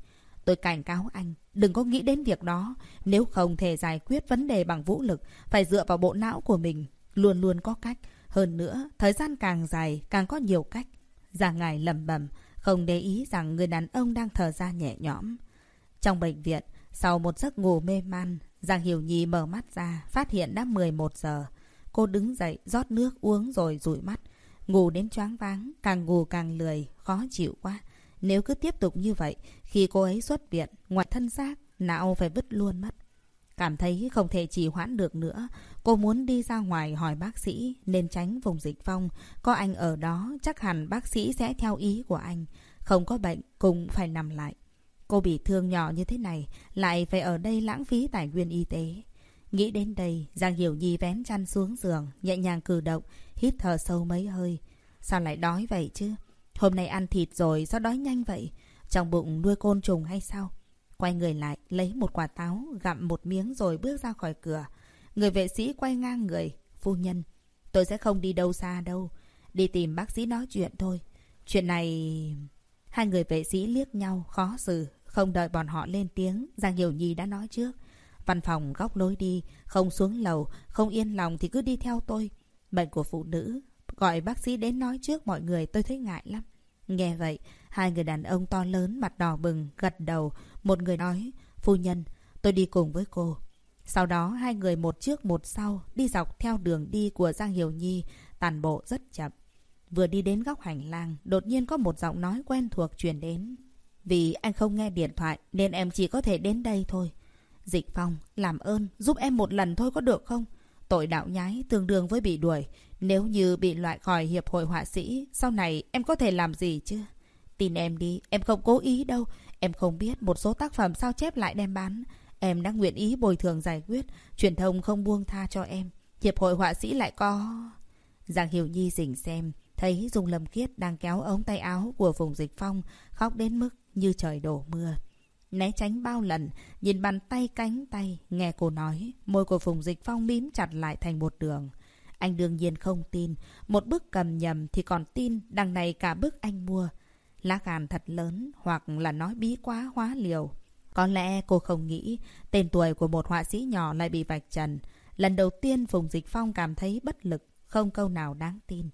Tôi cảnh cáo anh, đừng có nghĩ đến việc đó. Nếu không thể giải quyết vấn đề bằng vũ lực, phải dựa vào bộ não của mình. Luôn luôn có cách. Hơn nữa, thời gian càng dài, càng có nhiều cách. Già ngài lầm bầm, không để ý rằng người đàn ông đang thở ra nhẹ nhõm. Trong bệnh viện, sau một giấc ngủ mê man, Giang Hiểu Nhi mở mắt ra, phát hiện đã 11 giờ. Cô đứng dậy, rót nước uống rồi rụi mắt. Ngủ đến choáng váng, càng ngủ càng lười, khó chịu quá. Nếu cứ tiếp tục như vậy, khi cô ấy xuất viện, ngoài thân xác, não phải vứt luôn mất. Cảm thấy không thể trì hoãn được nữa, cô muốn đi ra ngoài hỏi bác sĩ nên tránh vùng dịch phong. Có anh ở đó, chắc hẳn bác sĩ sẽ theo ý của anh. Không có bệnh, cũng phải nằm lại. Cô bị thương nhỏ như thế này, lại phải ở đây lãng phí tài nguyên y tế. Nghĩ đến đây, Giang Hiểu Nhi vén chăn xuống giường, nhẹ nhàng cử động, hít thở sâu mấy hơi. Sao lại đói vậy chứ? Hôm nay ăn thịt rồi, sao đói nhanh vậy? Trong bụng nuôi côn trùng hay sao? Quay người lại, lấy một quả táo, gặm một miếng rồi bước ra khỏi cửa. Người vệ sĩ quay ngang người. Phu nhân, tôi sẽ không đi đâu xa đâu. Đi tìm bác sĩ nói chuyện thôi. Chuyện này... Hai người vệ sĩ liếc nhau, khó xử. Không đợi bọn họ lên tiếng, Giang Hiểu Nhi đã nói trước. Văn phòng góc lối đi, không xuống lầu, không yên lòng thì cứ đi theo tôi. Bệnh của phụ nữ, gọi bác sĩ đến nói trước mọi người tôi thấy ngại lắm. Nghe vậy, hai người đàn ông to lớn mặt đỏ bừng, gật đầu. Một người nói, phu nhân, tôi đi cùng với cô. Sau đó hai người một trước một sau đi dọc theo đường đi của Giang Hiểu Nhi, tàn bộ rất chậm. Vừa đi đến góc hành lang, đột nhiên có một giọng nói quen thuộc truyền đến. Vì anh không nghe điện thoại nên em chỉ có thể đến đây thôi. Dịch Phong, làm ơn, giúp em một lần thôi có được không? Tội đạo nhái tương đương với bị đuổi. Nếu như bị loại khỏi hiệp hội họa sĩ, sau này em có thể làm gì chứ? Tin em đi, em không cố ý đâu. Em không biết một số tác phẩm sao chép lại đem bán. Em đã nguyện ý bồi thường giải quyết, truyền thông không buông tha cho em. Hiệp hội họa sĩ lại có... Giang Hiểu Nhi dình xem, thấy Dung Lâm Kiết đang kéo ống tay áo của vùng dịch phong, khóc đến mức như trời đổ mưa. Né tránh bao lần, nhìn bàn tay cánh tay, nghe cô nói, môi của Phùng Dịch Phong mím chặt lại thành một đường. Anh đương nhiên không tin, một bức cầm nhầm thì còn tin, đằng này cả bức anh mua. Lá gan thật lớn, hoặc là nói bí quá hóa liều. Có lẽ cô không nghĩ tên tuổi của một họa sĩ nhỏ lại bị vạch trần. Lần đầu tiên Phùng Dịch Phong cảm thấy bất lực, không câu nào đáng tin.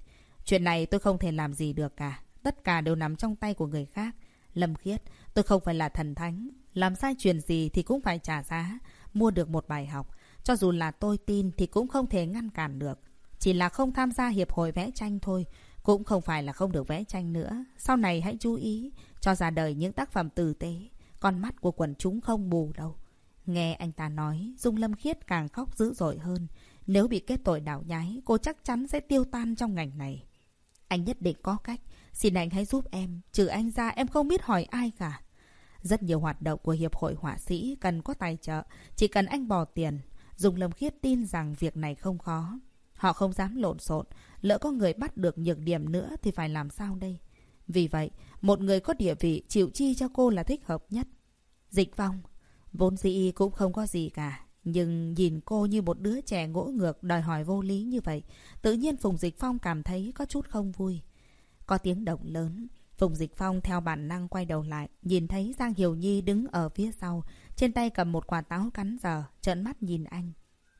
Chuyện này tôi không thể làm gì được cả. Tất cả đều nằm trong tay của người khác. Lâm Khiết, tôi không phải là thần thánh. Làm sai chuyện gì thì cũng phải trả giá. Mua được một bài học. Cho dù là tôi tin thì cũng không thể ngăn cản được. Chỉ là không tham gia hiệp hội vẽ tranh thôi. Cũng không phải là không được vẽ tranh nữa. Sau này hãy chú ý cho ra đời những tác phẩm tử tế. Con mắt của quần chúng không bù đâu. Nghe anh ta nói, Dung Lâm Khiết càng khóc dữ dội hơn. Nếu bị kết tội đảo nhái, cô chắc chắn sẽ tiêu tan trong ngành này. Anh nhất định có cách. Xin anh hãy giúp em. Trừ anh ra, em không biết hỏi ai cả. Rất nhiều hoạt động của Hiệp hội họa sĩ cần có tài trợ. Chỉ cần anh bỏ tiền. Dung Lâm Khiết tin rằng việc này không khó. Họ không dám lộn xộn. Lỡ có người bắt được nhược điểm nữa thì phải làm sao đây? Vì vậy, một người có địa vị chịu chi cho cô là thích hợp nhất. Dịch Phong, vốn dĩ cũng không có gì cả. Nhưng nhìn cô như một đứa trẻ ngỗ ngược đòi hỏi vô lý như vậy, tự nhiên Phùng Dịch Phong cảm thấy có chút không vui. Có tiếng động lớn, Phùng Dịch Phong theo bản năng quay đầu lại, nhìn thấy Giang Hiểu Nhi đứng ở phía sau, trên tay cầm một quả táo cắn giờ, trợn mắt nhìn anh.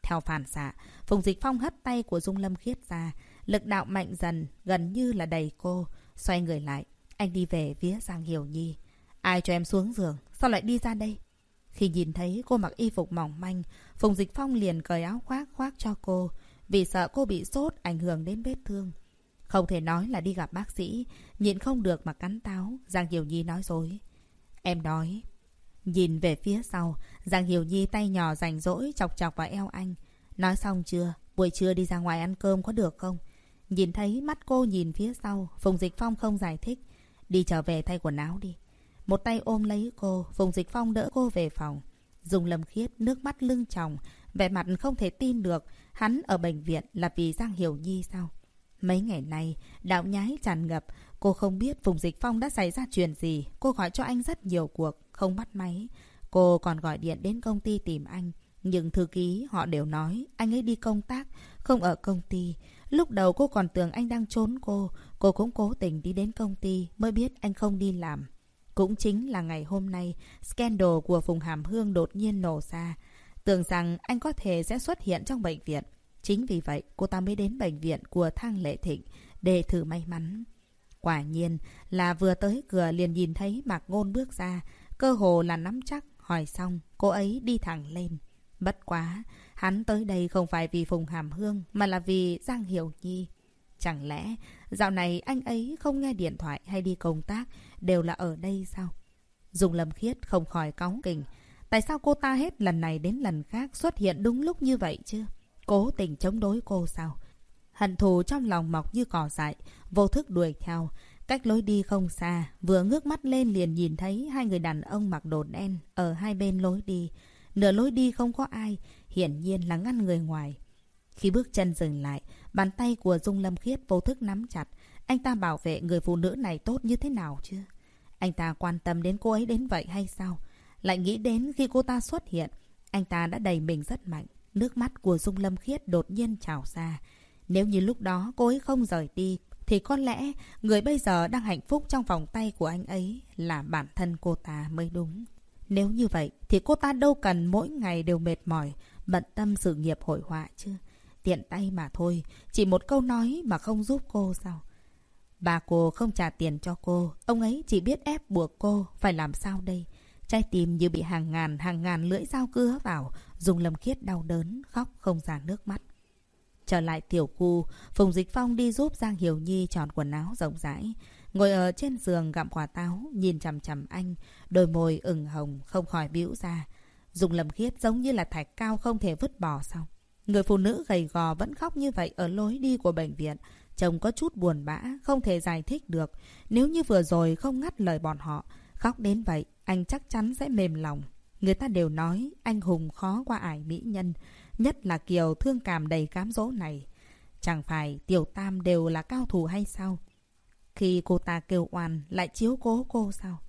Theo phản xạ, Phùng Dịch Phong hất tay của Dung Lâm Khiết ra, lực đạo mạnh dần, gần như là đầy cô. Xoay người lại, anh đi về phía Giang Hiểu Nhi. Ai cho em xuống giường? Sao lại đi ra đây? Khi nhìn thấy cô mặc y phục mỏng manh, Phùng Dịch Phong liền cởi áo khoác khoác cho cô, vì sợ cô bị sốt ảnh hưởng đến vết thương. Không thể nói là đi gặp bác sĩ, nhịn không được mà cắn táo, Giang Hiểu Nhi nói dối. Em đói. Nhìn về phía sau, Giang Hiểu Nhi tay nhỏ rảnh rỗi chọc chọc vào eo anh. Nói xong chưa? Buổi trưa đi ra ngoài ăn cơm có được không? Nhìn thấy mắt cô nhìn phía sau, Phùng Dịch Phong không giải thích. Đi trở về thay quần áo đi. Một tay ôm lấy cô, Phùng Dịch Phong đỡ cô về phòng. Dùng lầm khiết, nước mắt lưng tròng, vẻ mặt không thể tin được. Hắn ở bệnh viện là vì Giang Hiểu Nhi sao? Mấy ngày nay, đạo nhái tràn ngập. Cô không biết Phùng Dịch Phong đã xảy ra chuyện gì. Cô gọi cho anh rất nhiều cuộc, không bắt máy. Cô còn gọi điện đến công ty tìm anh. Nhưng thư ký họ đều nói anh ấy đi công tác, không ở công ty. Lúc đầu cô còn tưởng anh đang trốn cô. Cô cũng cố tình đi đến công ty mới biết anh không đi làm. Cũng chính là ngày hôm nay, scandal của Phùng Hàm Hương đột nhiên nổ ra. Tưởng rằng anh có thể sẽ xuất hiện trong bệnh viện. Chính vì vậy, cô ta mới đến bệnh viện của Thang Lệ Thịnh để thử may mắn. Quả nhiên là vừa tới cửa liền nhìn thấy Mạc Ngôn bước ra. Cơ hồ là nắm chắc, hỏi xong, cô ấy đi thẳng lên. Bất quá, hắn tới đây không phải vì Phùng Hàm Hương mà là vì Giang Hiểu Nhi. Chẳng lẽ dạo này anh ấy không nghe điện thoại hay đi công tác đều là ở đây sao? Dùng lâm khiết không khỏi cáu kỉnh Tại sao cô ta hết lần này đến lần khác xuất hiện đúng lúc như vậy chứ? Cố tình chống đối cô sao? Hận thù trong lòng mọc như cỏ dại, vô thức đuổi theo. Cách lối đi không xa, vừa ngước mắt lên liền nhìn thấy hai người đàn ông mặc đồ đen ở hai bên lối đi. Nửa lối đi không có ai, hiển nhiên là ngăn người ngoài. Khi bước chân dừng lại, bàn tay của Dung Lâm Khiết vô thức nắm chặt. Anh ta bảo vệ người phụ nữ này tốt như thế nào chứ? Anh ta quan tâm đến cô ấy đến vậy hay sao? Lại nghĩ đến khi cô ta xuất hiện, anh ta đã đầy mình rất mạnh. Nước mắt của Dung Lâm Khiết đột nhiên trào ra. Nếu như lúc đó cô ấy không rời đi, thì có lẽ người bây giờ đang hạnh phúc trong vòng tay của anh ấy là bản thân cô ta mới đúng. Nếu như vậy, thì cô ta đâu cần mỗi ngày đều mệt mỏi, bận tâm sự nghiệp hội họa chứ. Tiện tay mà thôi, chỉ một câu nói mà không giúp cô sao? Bà cô không trả tiền cho cô, ông ấy chỉ biết ép buộc cô, phải làm sao đây? Trái tim như bị hàng ngàn, hàng ngàn lưỡi dao cứa vào, dùng lầm khiết đau đớn, khóc không ra nước mắt. Trở lại tiểu khu, Phùng Dịch Phong đi giúp Giang Hiểu Nhi chọn quần áo rộng rãi. Ngồi ở trên giường gặm quả táo, nhìn chằm chằm anh, đôi môi ửng hồng, không khỏi bĩu ra. Dùng lầm khiết giống như là thạch cao không thể vứt bỏ xong. Người phụ nữ gầy gò vẫn khóc như vậy ở lối đi của bệnh viện. Chồng có chút buồn bã, không thể giải thích được. Nếu như vừa rồi không ngắt lời bọn họ, khóc đến vậy, anh chắc chắn sẽ mềm lòng. Người ta đều nói anh hùng khó qua ải mỹ nhân, nhất là Kiều thương cảm đầy cám dỗ này. Chẳng phải Tiểu Tam đều là cao thủ hay sao? Khi cô ta kêu oan lại chiếu cố cô sao?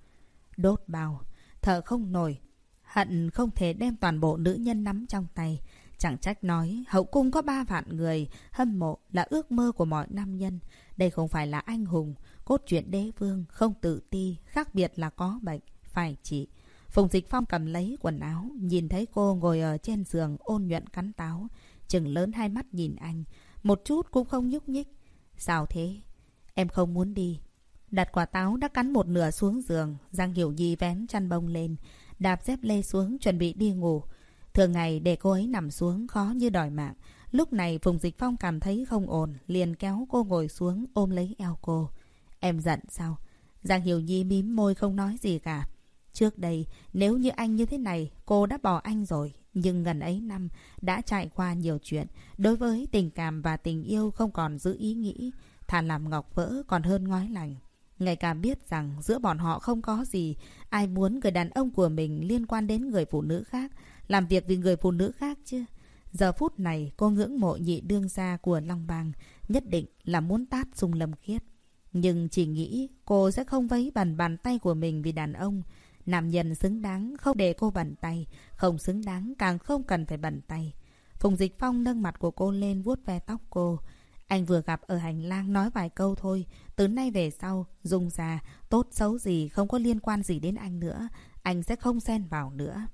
Đốt bào, thở không nổi. Hận không thể đem toàn bộ nữ nhân nắm trong tay. Chẳng trách nói hậu cung có ba vạn người, hâm mộ là ước mơ của mọi nam nhân. Đây không phải là anh hùng, cốt truyện đế vương, không tự ti, khác biệt là có bệnh, phải trị. Phùng Dịch Phong cầm lấy quần áo, nhìn thấy cô ngồi ở trên giường ôn nhuận cắn táo. Chừng lớn hai mắt nhìn anh, một chút cũng không nhúc nhích. Sao thế? Em không muốn đi. Đặt quả táo đã cắn một nửa xuống giường, Giang Hiểu Nhi vén chăn bông lên, đạp dép lê xuống chuẩn bị đi ngủ. Thường ngày để cô ấy nằm xuống khó như đòi mạng. Lúc này Phùng Dịch Phong cảm thấy không ổn, liền kéo cô ngồi xuống ôm lấy eo cô. Em giận sao? Giang Hiểu Nhi mím môi không nói gì cả. Trước đây, nếu như anh như thế này, cô đã bỏ anh rồi. Nhưng gần ấy năm, đã trải qua nhiều chuyện. Đối với tình cảm và tình yêu không còn giữ ý nghĩ. Thà làm ngọc vỡ còn hơn ngói lành. Ngày càng biết rằng giữa bọn họ không có gì. Ai muốn người đàn ông của mình liên quan đến người phụ nữ khác. Làm việc vì người phụ nữ khác chứ. Giờ phút này cô ngưỡng mộ nhị đương gia của Long Bang. Nhất định là muốn tát sung lâm khiết. Nhưng chỉ nghĩ cô sẽ không vấy bẩn bàn tay của mình vì đàn ông. Nam nhân xứng đáng không để cô bẩn tay, không xứng đáng càng không cần phải bẩn tay. Phùng Dịch Phong nâng mặt của cô lên vuốt ve tóc cô. Anh vừa gặp ở hành lang nói vài câu thôi. Từ nay về sau, dùng già, tốt xấu gì không có liên quan gì đến anh nữa. Anh sẽ không xen vào nữa.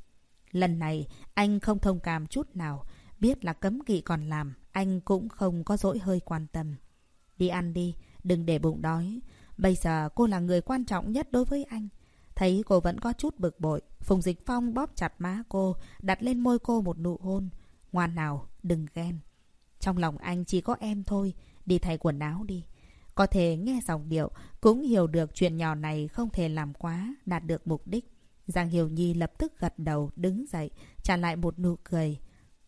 Lần này, anh không thông cảm chút nào. Biết là cấm kỵ còn làm, anh cũng không có dỗi hơi quan tâm. Đi ăn đi, đừng để bụng đói. Bây giờ cô là người quan trọng nhất đối với anh. Thấy cô vẫn có chút bực bội, Phùng Dịch Phong bóp chặt má cô, đặt lên môi cô một nụ hôn. Ngoan nào, đừng ghen. Trong lòng anh chỉ có em thôi, đi thay quần áo đi. Có thể nghe dòng điệu, cũng hiểu được chuyện nhỏ này không thể làm quá, đạt được mục đích. Giang Hiểu Nhi lập tức gật đầu, đứng dậy, trả lại một nụ cười.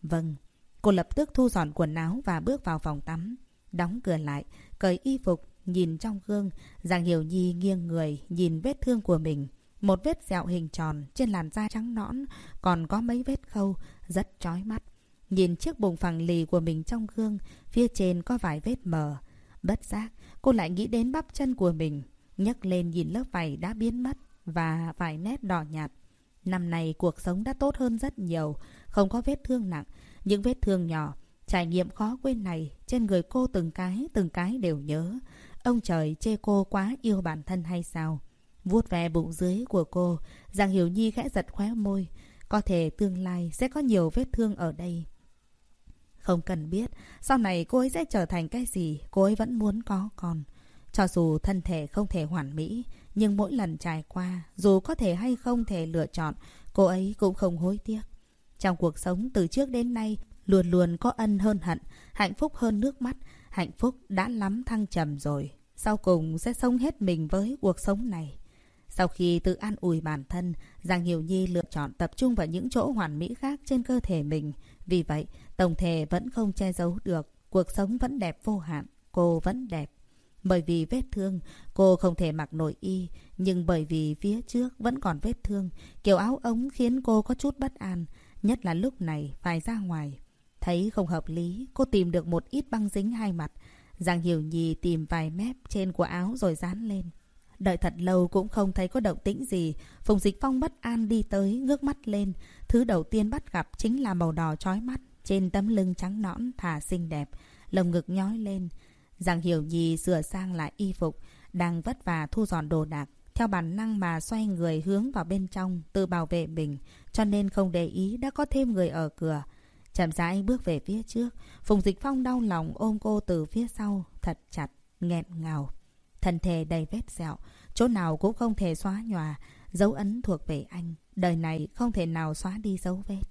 Vâng, cô lập tức thu dọn quần áo và bước vào phòng tắm. Đóng cửa lại, cởi y phục, nhìn trong gương. Giang Hiểu Nhi nghiêng người, nhìn vết thương của mình. Một vết dẹo hình tròn trên làn da trắng nõn, còn có mấy vết khâu, rất chói mắt. Nhìn chiếc bụng phẳng lì của mình trong gương, phía trên có vài vết mờ. Bất giác, cô lại nghĩ đến bắp chân của mình. nhấc lên nhìn lớp vảy đã biến mất và vài nét đỏ nhạt. Năm nay cuộc sống đã tốt hơn rất nhiều, không có vết thương nặng, những vết thương nhỏ. Trải nghiệm khó quên này, trên người cô từng cái, từng cái đều nhớ. Ông trời chê cô quá yêu bản thân hay sao? Vuốt ve bụng dưới của cô, Giang Hiểu Nhi khẽ giật khóe môi. Có thể tương lai sẽ có nhiều vết thương ở đây. Không cần biết, sau này cô ấy sẽ trở thành cái gì, cô ấy vẫn muốn có con. Cho dù thân thể không thể hoàn mỹ, nhưng mỗi lần trải qua, dù có thể hay không thể lựa chọn, cô ấy cũng không hối tiếc. Trong cuộc sống từ trước đến nay, luôn luôn có ân hơn hận, hạnh phúc hơn nước mắt. Hạnh phúc đã lắm thăng trầm rồi. Sau cùng sẽ sống hết mình với cuộc sống này. Sau khi tự an ủi bản thân, Giang Hiểu Nhi lựa chọn tập trung vào những chỗ hoàn mỹ khác trên cơ thể mình. Vì vậy, tổng thể vẫn không che giấu được. Cuộc sống vẫn đẹp vô hạn. Cô vẫn đẹp. Bởi vì vết thương, cô không thể mặc nội y. Nhưng bởi vì phía trước vẫn còn vết thương, kiểu áo ống khiến cô có chút bất an. Nhất là lúc này phải ra ngoài. Thấy không hợp lý, cô tìm được một ít băng dính hai mặt. Giang Hiểu Nhi tìm vài mép trên của áo rồi dán lên. Đợi thật lâu cũng không thấy có động tĩnh gì. Phùng Dịch Phong bất an đi tới, ngước mắt lên. Thứ đầu tiên bắt gặp chính là màu đỏ chói mắt. Trên tấm lưng trắng nõn thả xinh đẹp. Lồng ngực nhói lên. Giang Hiểu Nhi sửa sang lại y phục. Đang vất vả thu dọn đồ đạc. Theo bản năng mà xoay người hướng vào bên trong, tự bảo vệ mình. Cho nên không để ý đã có thêm người ở cửa. Chậm rãi bước về phía trước. Phùng Dịch Phong đau lòng ôm cô từ phía sau, thật chặt, nghẹn ngào. Thân thể đầy vết sẹo, chỗ nào cũng không thể xóa nhòa. Dấu ấn thuộc về anh, đời này không thể nào xóa đi dấu vết.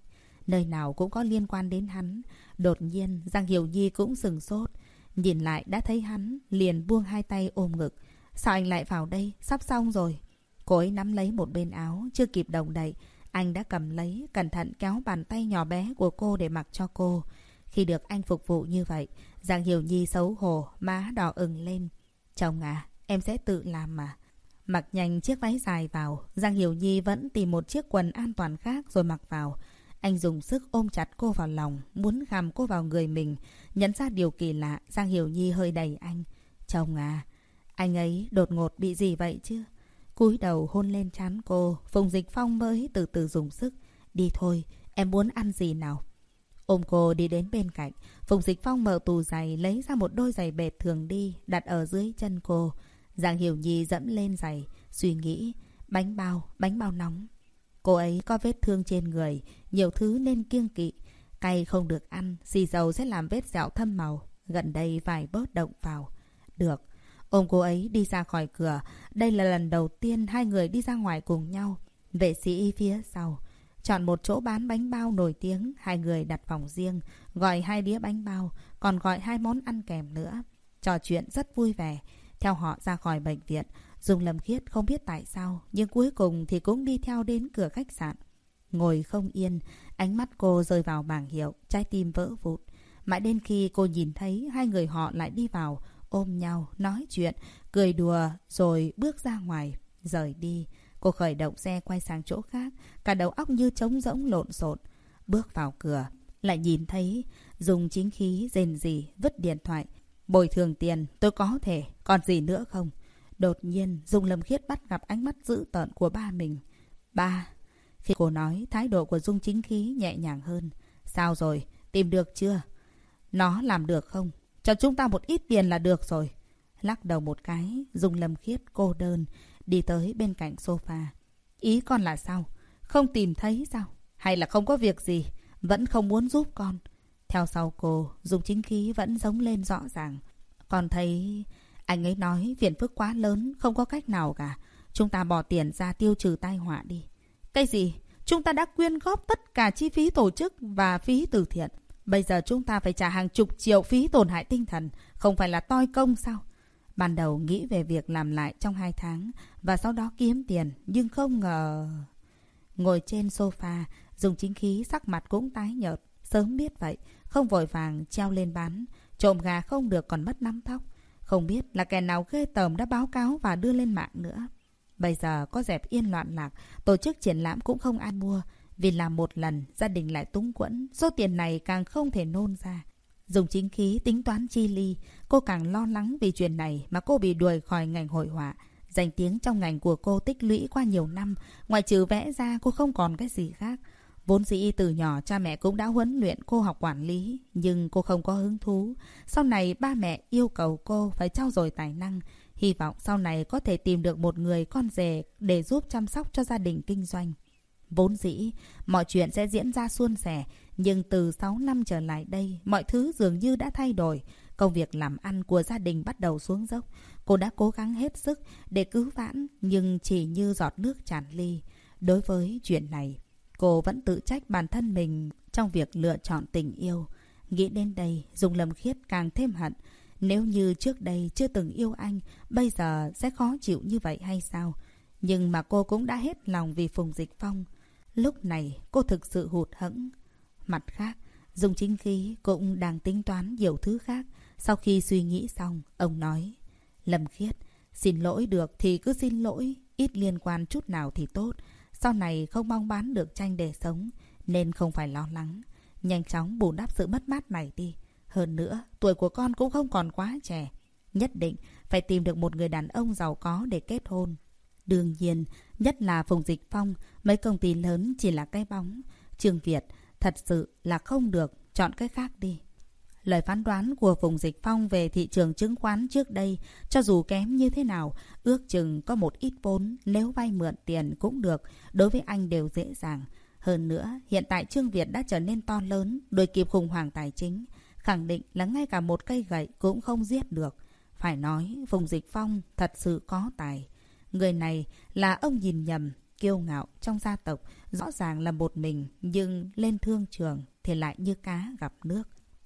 Nơi nào cũng có liên quan đến hắn. Đột nhiên, Giang Hiểu Nhi cũng sừng sốt. Nhìn lại đã thấy hắn, liền buông hai tay ôm ngực. Sao anh lại vào đây? Sắp xong rồi. Cô ấy nắm lấy một bên áo, chưa kịp đồng đậy. Anh đã cầm lấy, cẩn thận kéo bàn tay nhỏ bé của cô để mặc cho cô. Khi được anh phục vụ như vậy, Giang Hiểu Nhi xấu hổ, má đỏ ửng lên. Chồng à, em sẽ tự làm mà. Mặc nhanh chiếc váy dài vào, Giang Hiểu Nhi vẫn tìm một chiếc quần an toàn khác rồi mặc vào. Anh dùng sức ôm chặt cô vào lòng, muốn gằm cô vào người mình. Nhận ra điều kỳ lạ, Giang Hiểu Nhi hơi đẩy anh. Chồng à, anh ấy đột ngột bị gì vậy chứ? cúi đầu hôn lên trán cô, Phùng Dịch Phong mới từ từ dùng sức. Đi thôi, em muốn ăn gì nào? Ôm cô đi đến bên cạnh, Phùng Dịch Phong mở tù giày lấy ra một đôi giày bệt thường đi, đặt ở dưới chân cô. Giang Hiểu Nhi dẫm lên giày, suy nghĩ, bánh bao, bánh bao nóng. Cô ấy có vết thương trên người, nhiều thứ nên kiêng kỵ. Cay không được ăn, xì dầu sẽ làm vết dẻo thâm màu. Gần đây phải bớt động vào. Được. Ôm cô ấy đi ra khỏi cửa. Đây là lần đầu tiên hai người đi ra ngoài cùng nhau. Vệ sĩ phía sau. Chọn một chỗ bán bánh bao nổi tiếng, hai người đặt phòng riêng, gọi hai đĩa bánh bao, còn gọi hai món ăn kèm nữa. Trò chuyện rất vui vẻ. Theo họ ra khỏi bệnh viện, Dung Lâm Khiết không biết tại sao, nhưng cuối cùng thì cũng đi theo đến cửa khách sạn. Ngồi không yên, ánh mắt cô rơi vào bảng hiệu, trái tim vỡ vụt. Mãi đến khi cô nhìn thấy hai người họ lại đi vào, ôm nhau, nói chuyện, cười đùa, rồi bước ra ngoài, rời đi. Cô khởi động xe quay sang chỗ khác, cả đầu óc như trống rỗng lộn xộn. Bước vào cửa, lại nhìn thấy dùng chính khí rền rỉ vứt điện thoại. Bồi thường tiền tôi có thể, còn gì nữa không? Đột nhiên, Dung Lâm Khiết bắt gặp ánh mắt dữ tợn của ba mình. Ba. Khi cô nói, thái độ của Dung chính khí nhẹ nhàng hơn. Sao rồi? Tìm được chưa? Nó làm được không? Cho chúng ta một ít tiền là được rồi. Lắc đầu một cái, Dung Lâm Khiết cô đơn, đi tới bên cạnh sofa. Ý con là sao? Không tìm thấy sao? Hay là không có việc gì? Vẫn không muốn giúp con? Theo sau cô, dùng chính khí vẫn giống lên rõ ràng. Còn thấy anh ấy nói phiền phức quá lớn, không có cách nào cả. Chúng ta bỏ tiền ra tiêu trừ tai họa đi. Cái gì? Chúng ta đã quyên góp tất cả chi phí tổ chức và phí từ thiện. Bây giờ chúng ta phải trả hàng chục triệu phí tổn hại tinh thần. Không phải là toi công sao? Ban đầu nghĩ về việc làm lại trong hai tháng và sau đó kiếm tiền. Nhưng không ngờ... Ngồi trên sofa, dùng chính khí sắc mặt cũng tái nhợt. Sớm biết vậy, không vội vàng treo lên bán. Trộm gà không được còn mất nắm tóc. Không biết là kẻ nào ghê tởm đã báo cáo và đưa lên mạng nữa. Bây giờ có dẹp yên loạn lạc, tổ chức triển lãm cũng không ai mua. Vì làm một lần, gia đình lại túng quẫn, số tiền này càng không thể nôn ra. Dùng chính khí tính toán chi ly, cô càng lo lắng vì chuyện này mà cô bị đuổi khỏi ngành hội họa. Danh tiếng trong ngành của cô tích lũy qua nhiều năm, ngoài trừ vẽ ra cô không còn cái gì khác. Vốn dĩ từ nhỏ cha mẹ cũng đã huấn luyện cô học quản lý, nhưng cô không có hứng thú. Sau này ba mẹ yêu cầu cô phải trau dồi tài năng, hy vọng sau này có thể tìm được một người con rể để giúp chăm sóc cho gia đình kinh doanh. Vốn dĩ, mọi chuyện sẽ diễn ra suôn sẻ, nhưng từ 6 năm trở lại đây, mọi thứ dường như đã thay đổi. Công việc làm ăn của gia đình bắt đầu xuống dốc. Cô đã cố gắng hết sức để cứu vãn, nhưng chỉ như giọt nước tràn ly. Đối với chuyện này, Cô vẫn tự trách bản thân mình trong việc lựa chọn tình yêu. Nghĩ đến đây, Dung Lâm Khiết càng thêm hận. Nếu như trước đây chưa từng yêu anh, bây giờ sẽ khó chịu như vậy hay sao? Nhưng mà cô cũng đã hết lòng vì Phùng Dịch Phong. Lúc này, cô thực sự hụt hẫng. Mặt khác, Dung Chính Khí cũng đang tính toán nhiều thứ khác. Sau khi suy nghĩ xong, ông nói. Lâm Khiết, xin lỗi được thì cứ xin lỗi, ít liên quan chút nào thì tốt. Sau này không mong bán được tranh để sống, nên không phải lo lắng. Nhanh chóng bù đắp sự mất mát này đi. Hơn nữa, tuổi của con cũng không còn quá trẻ. Nhất định phải tìm được một người đàn ông giàu có để kết hôn. Đương nhiên, nhất là Phùng Dịch Phong, mấy công ty lớn chỉ là cái bóng. Trương Việt, thật sự là không được, chọn cái khác đi. Lời phán đoán của Phùng Dịch Phong về thị trường chứng khoán trước đây, cho dù kém như thế nào, ước chừng có một ít vốn, nếu vay mượn tiền cũng được, đối với anh đều dễ dàng. Hơn nữa, hiện tại Trương Việt đã trở nên to lớn, đuổi kịp khủng hoảng tài chính. Khẳng định là ngay cả một cây gậy cũng không giết được. Phải nói, Phùng Dịch Phong thật sự có tài. Người này là ông nhìn nhầm, kiêu ngạo trong gia tộc, rõ ràng là một mình, nhưng lên thương trường thì lại như cá gặp nước.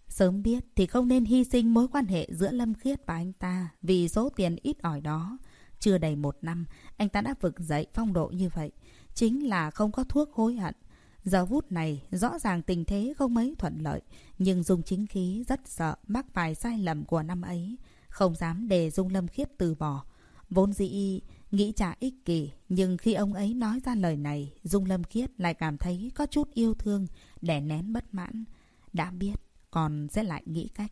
Sớm biết thì không nên hy sinh mối quan hệ giữa Lâm Khiết và anh ta vì số tiền ít ỏi đó. Chưa đầy một năm, anh ta đã vực dậy phong độ như vậy. Chính là không có thuốc hối hận. Giờ phút này, rõ ràng tình thế không mấy thuận lợi. Nhưng Dung chính khí rất sợ mắc phải sai lầm của năm ấy. Không dám để Dung Lâm Khiết từ bỏ. Vốn dĩ nghĩ trả ích kỷ. Nhưng khi ông ấy nói ra lời này, Dung Lâm Khiết lại cảm thấy có chút yêu thương, đè nén bất mãn. Đã biết còn sẽ lại nghĩ cách.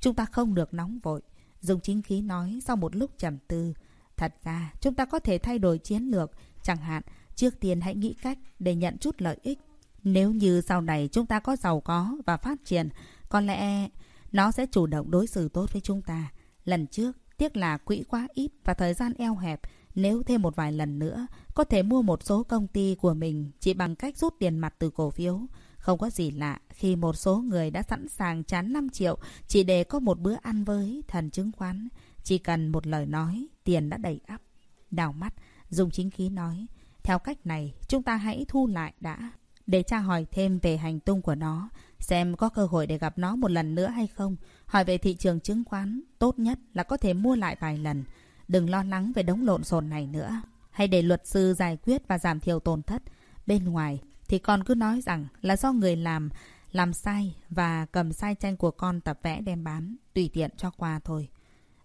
Chúng ta không được nóng vội. Dùng chính khí nói sau một lúc trầm tư. Thật ra, chúng ta có thể thay đổi chiến lược. Chẳng hạn, trước tiên hãy nghĩ cách để nhận chút lợi ích. Nếu như sau này chúng ta có giàu có và phát triển, có lẽ nó sẽ chủ động đối xử tốt với chúng ta. Lần trước, tiếc là quỹ quá ít và thời gian eo hẹp. Nếu thêm một vài lần nữa, có thể mua một số công ty của mình chỉ bằng cách rút tiền mặt từ cổ phiếu. Không có gì lạ khi một số người đã sẵn sàng chán 5 triệu chỉ để có một bữa ăn với thần chứng khoán. Chỉ cần một lời nói, tiền đã đầy ắp. Đào mắt, dùng chính khí nói. Theo cách này, chúng ta hãy thu lại đã. Để tra hỏi thêm về hành tung của nó. Xem có cơ hội để gặp nó một lần nữa hay không. Hỏi về thị trường chứng khoán. Tốt nhất là có thể mua lại vài lần. Đừng lo lắng về đống lộn xộn này nữa. Hãy để luật sư giải quyết và giảm thiểu tổn thất. Bên ngoài, thì con cứ nói rằng là do người làm làm sai và cầm sai tranh của con tập vẽ đem bán, tùy tiện cho qua thôi.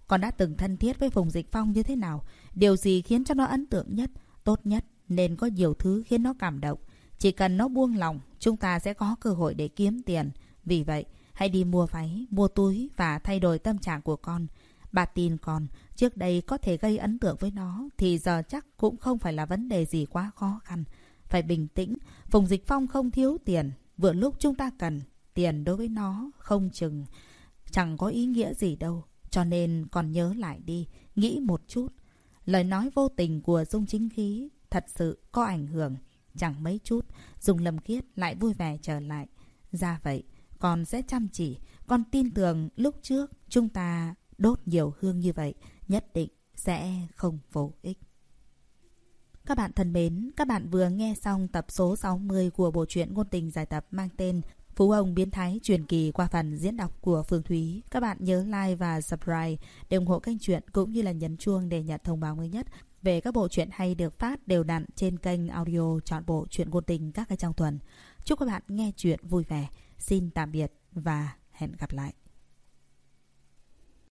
Con đã từng thân thiết với Phùng Dịch Phong như thế nào? Điều gì khiến cho nó ấn tượng nhất, tốt nhất, nên có nhiều thứ khiến nó cảm động. Chỉ cần nó buông lòng, chúng ta sẽ có cơ hội để kiếm tiền. Vì vậy, hãy đi mua váy, mua túi và thay đổi tâm trạng của con. Bà tin còn trước đây có thể gây ấn tượng với nó thì giờ chắc cũng không phải là vấn đề gì quá khó khăn. Phải bình tĩnh, Phùng Dịch Phong không thiếu tiền, vừa lúc chúng ta cần. Tiền đối với nó không chừng, chẳng có ý nghĩa gì đâu. Cho nên còn nhớ lại đi, nghĩ một chút. Lời nói vô tình của Dung Chính Khí thật sự có ảnh hưởng. Chẳng mấy chút, Dung Lâm Khiết lại vui vẻ trở lại. Ra vậy, con sẽ chăm chỉ. Con tin tưởng lúc trước chúng ta đốt nhiều hương như vậy nhất định sẽ không vô ích. Các bạn thân mến, các bạn vừa nghe xong tập số 60 của bộ truyện ngôn tình giải tập mang tên Phú Ông Biến Thái truyền kỳ qua phần diễn đọc của Phương Thúy. Các bạn nhớ like và subscribe để ủng hộ kênh truyện cũng như là nhấn chuông để nhận thông báo mới nhất về các bộ truyện hay được phát đều đặn trên kênh audio chọn bộ truyện ngôn tình các cái trong tuần. Chúc các bạn nghe chuyện vui vẻ. Xin tạm biệt và hẹn gặp lại.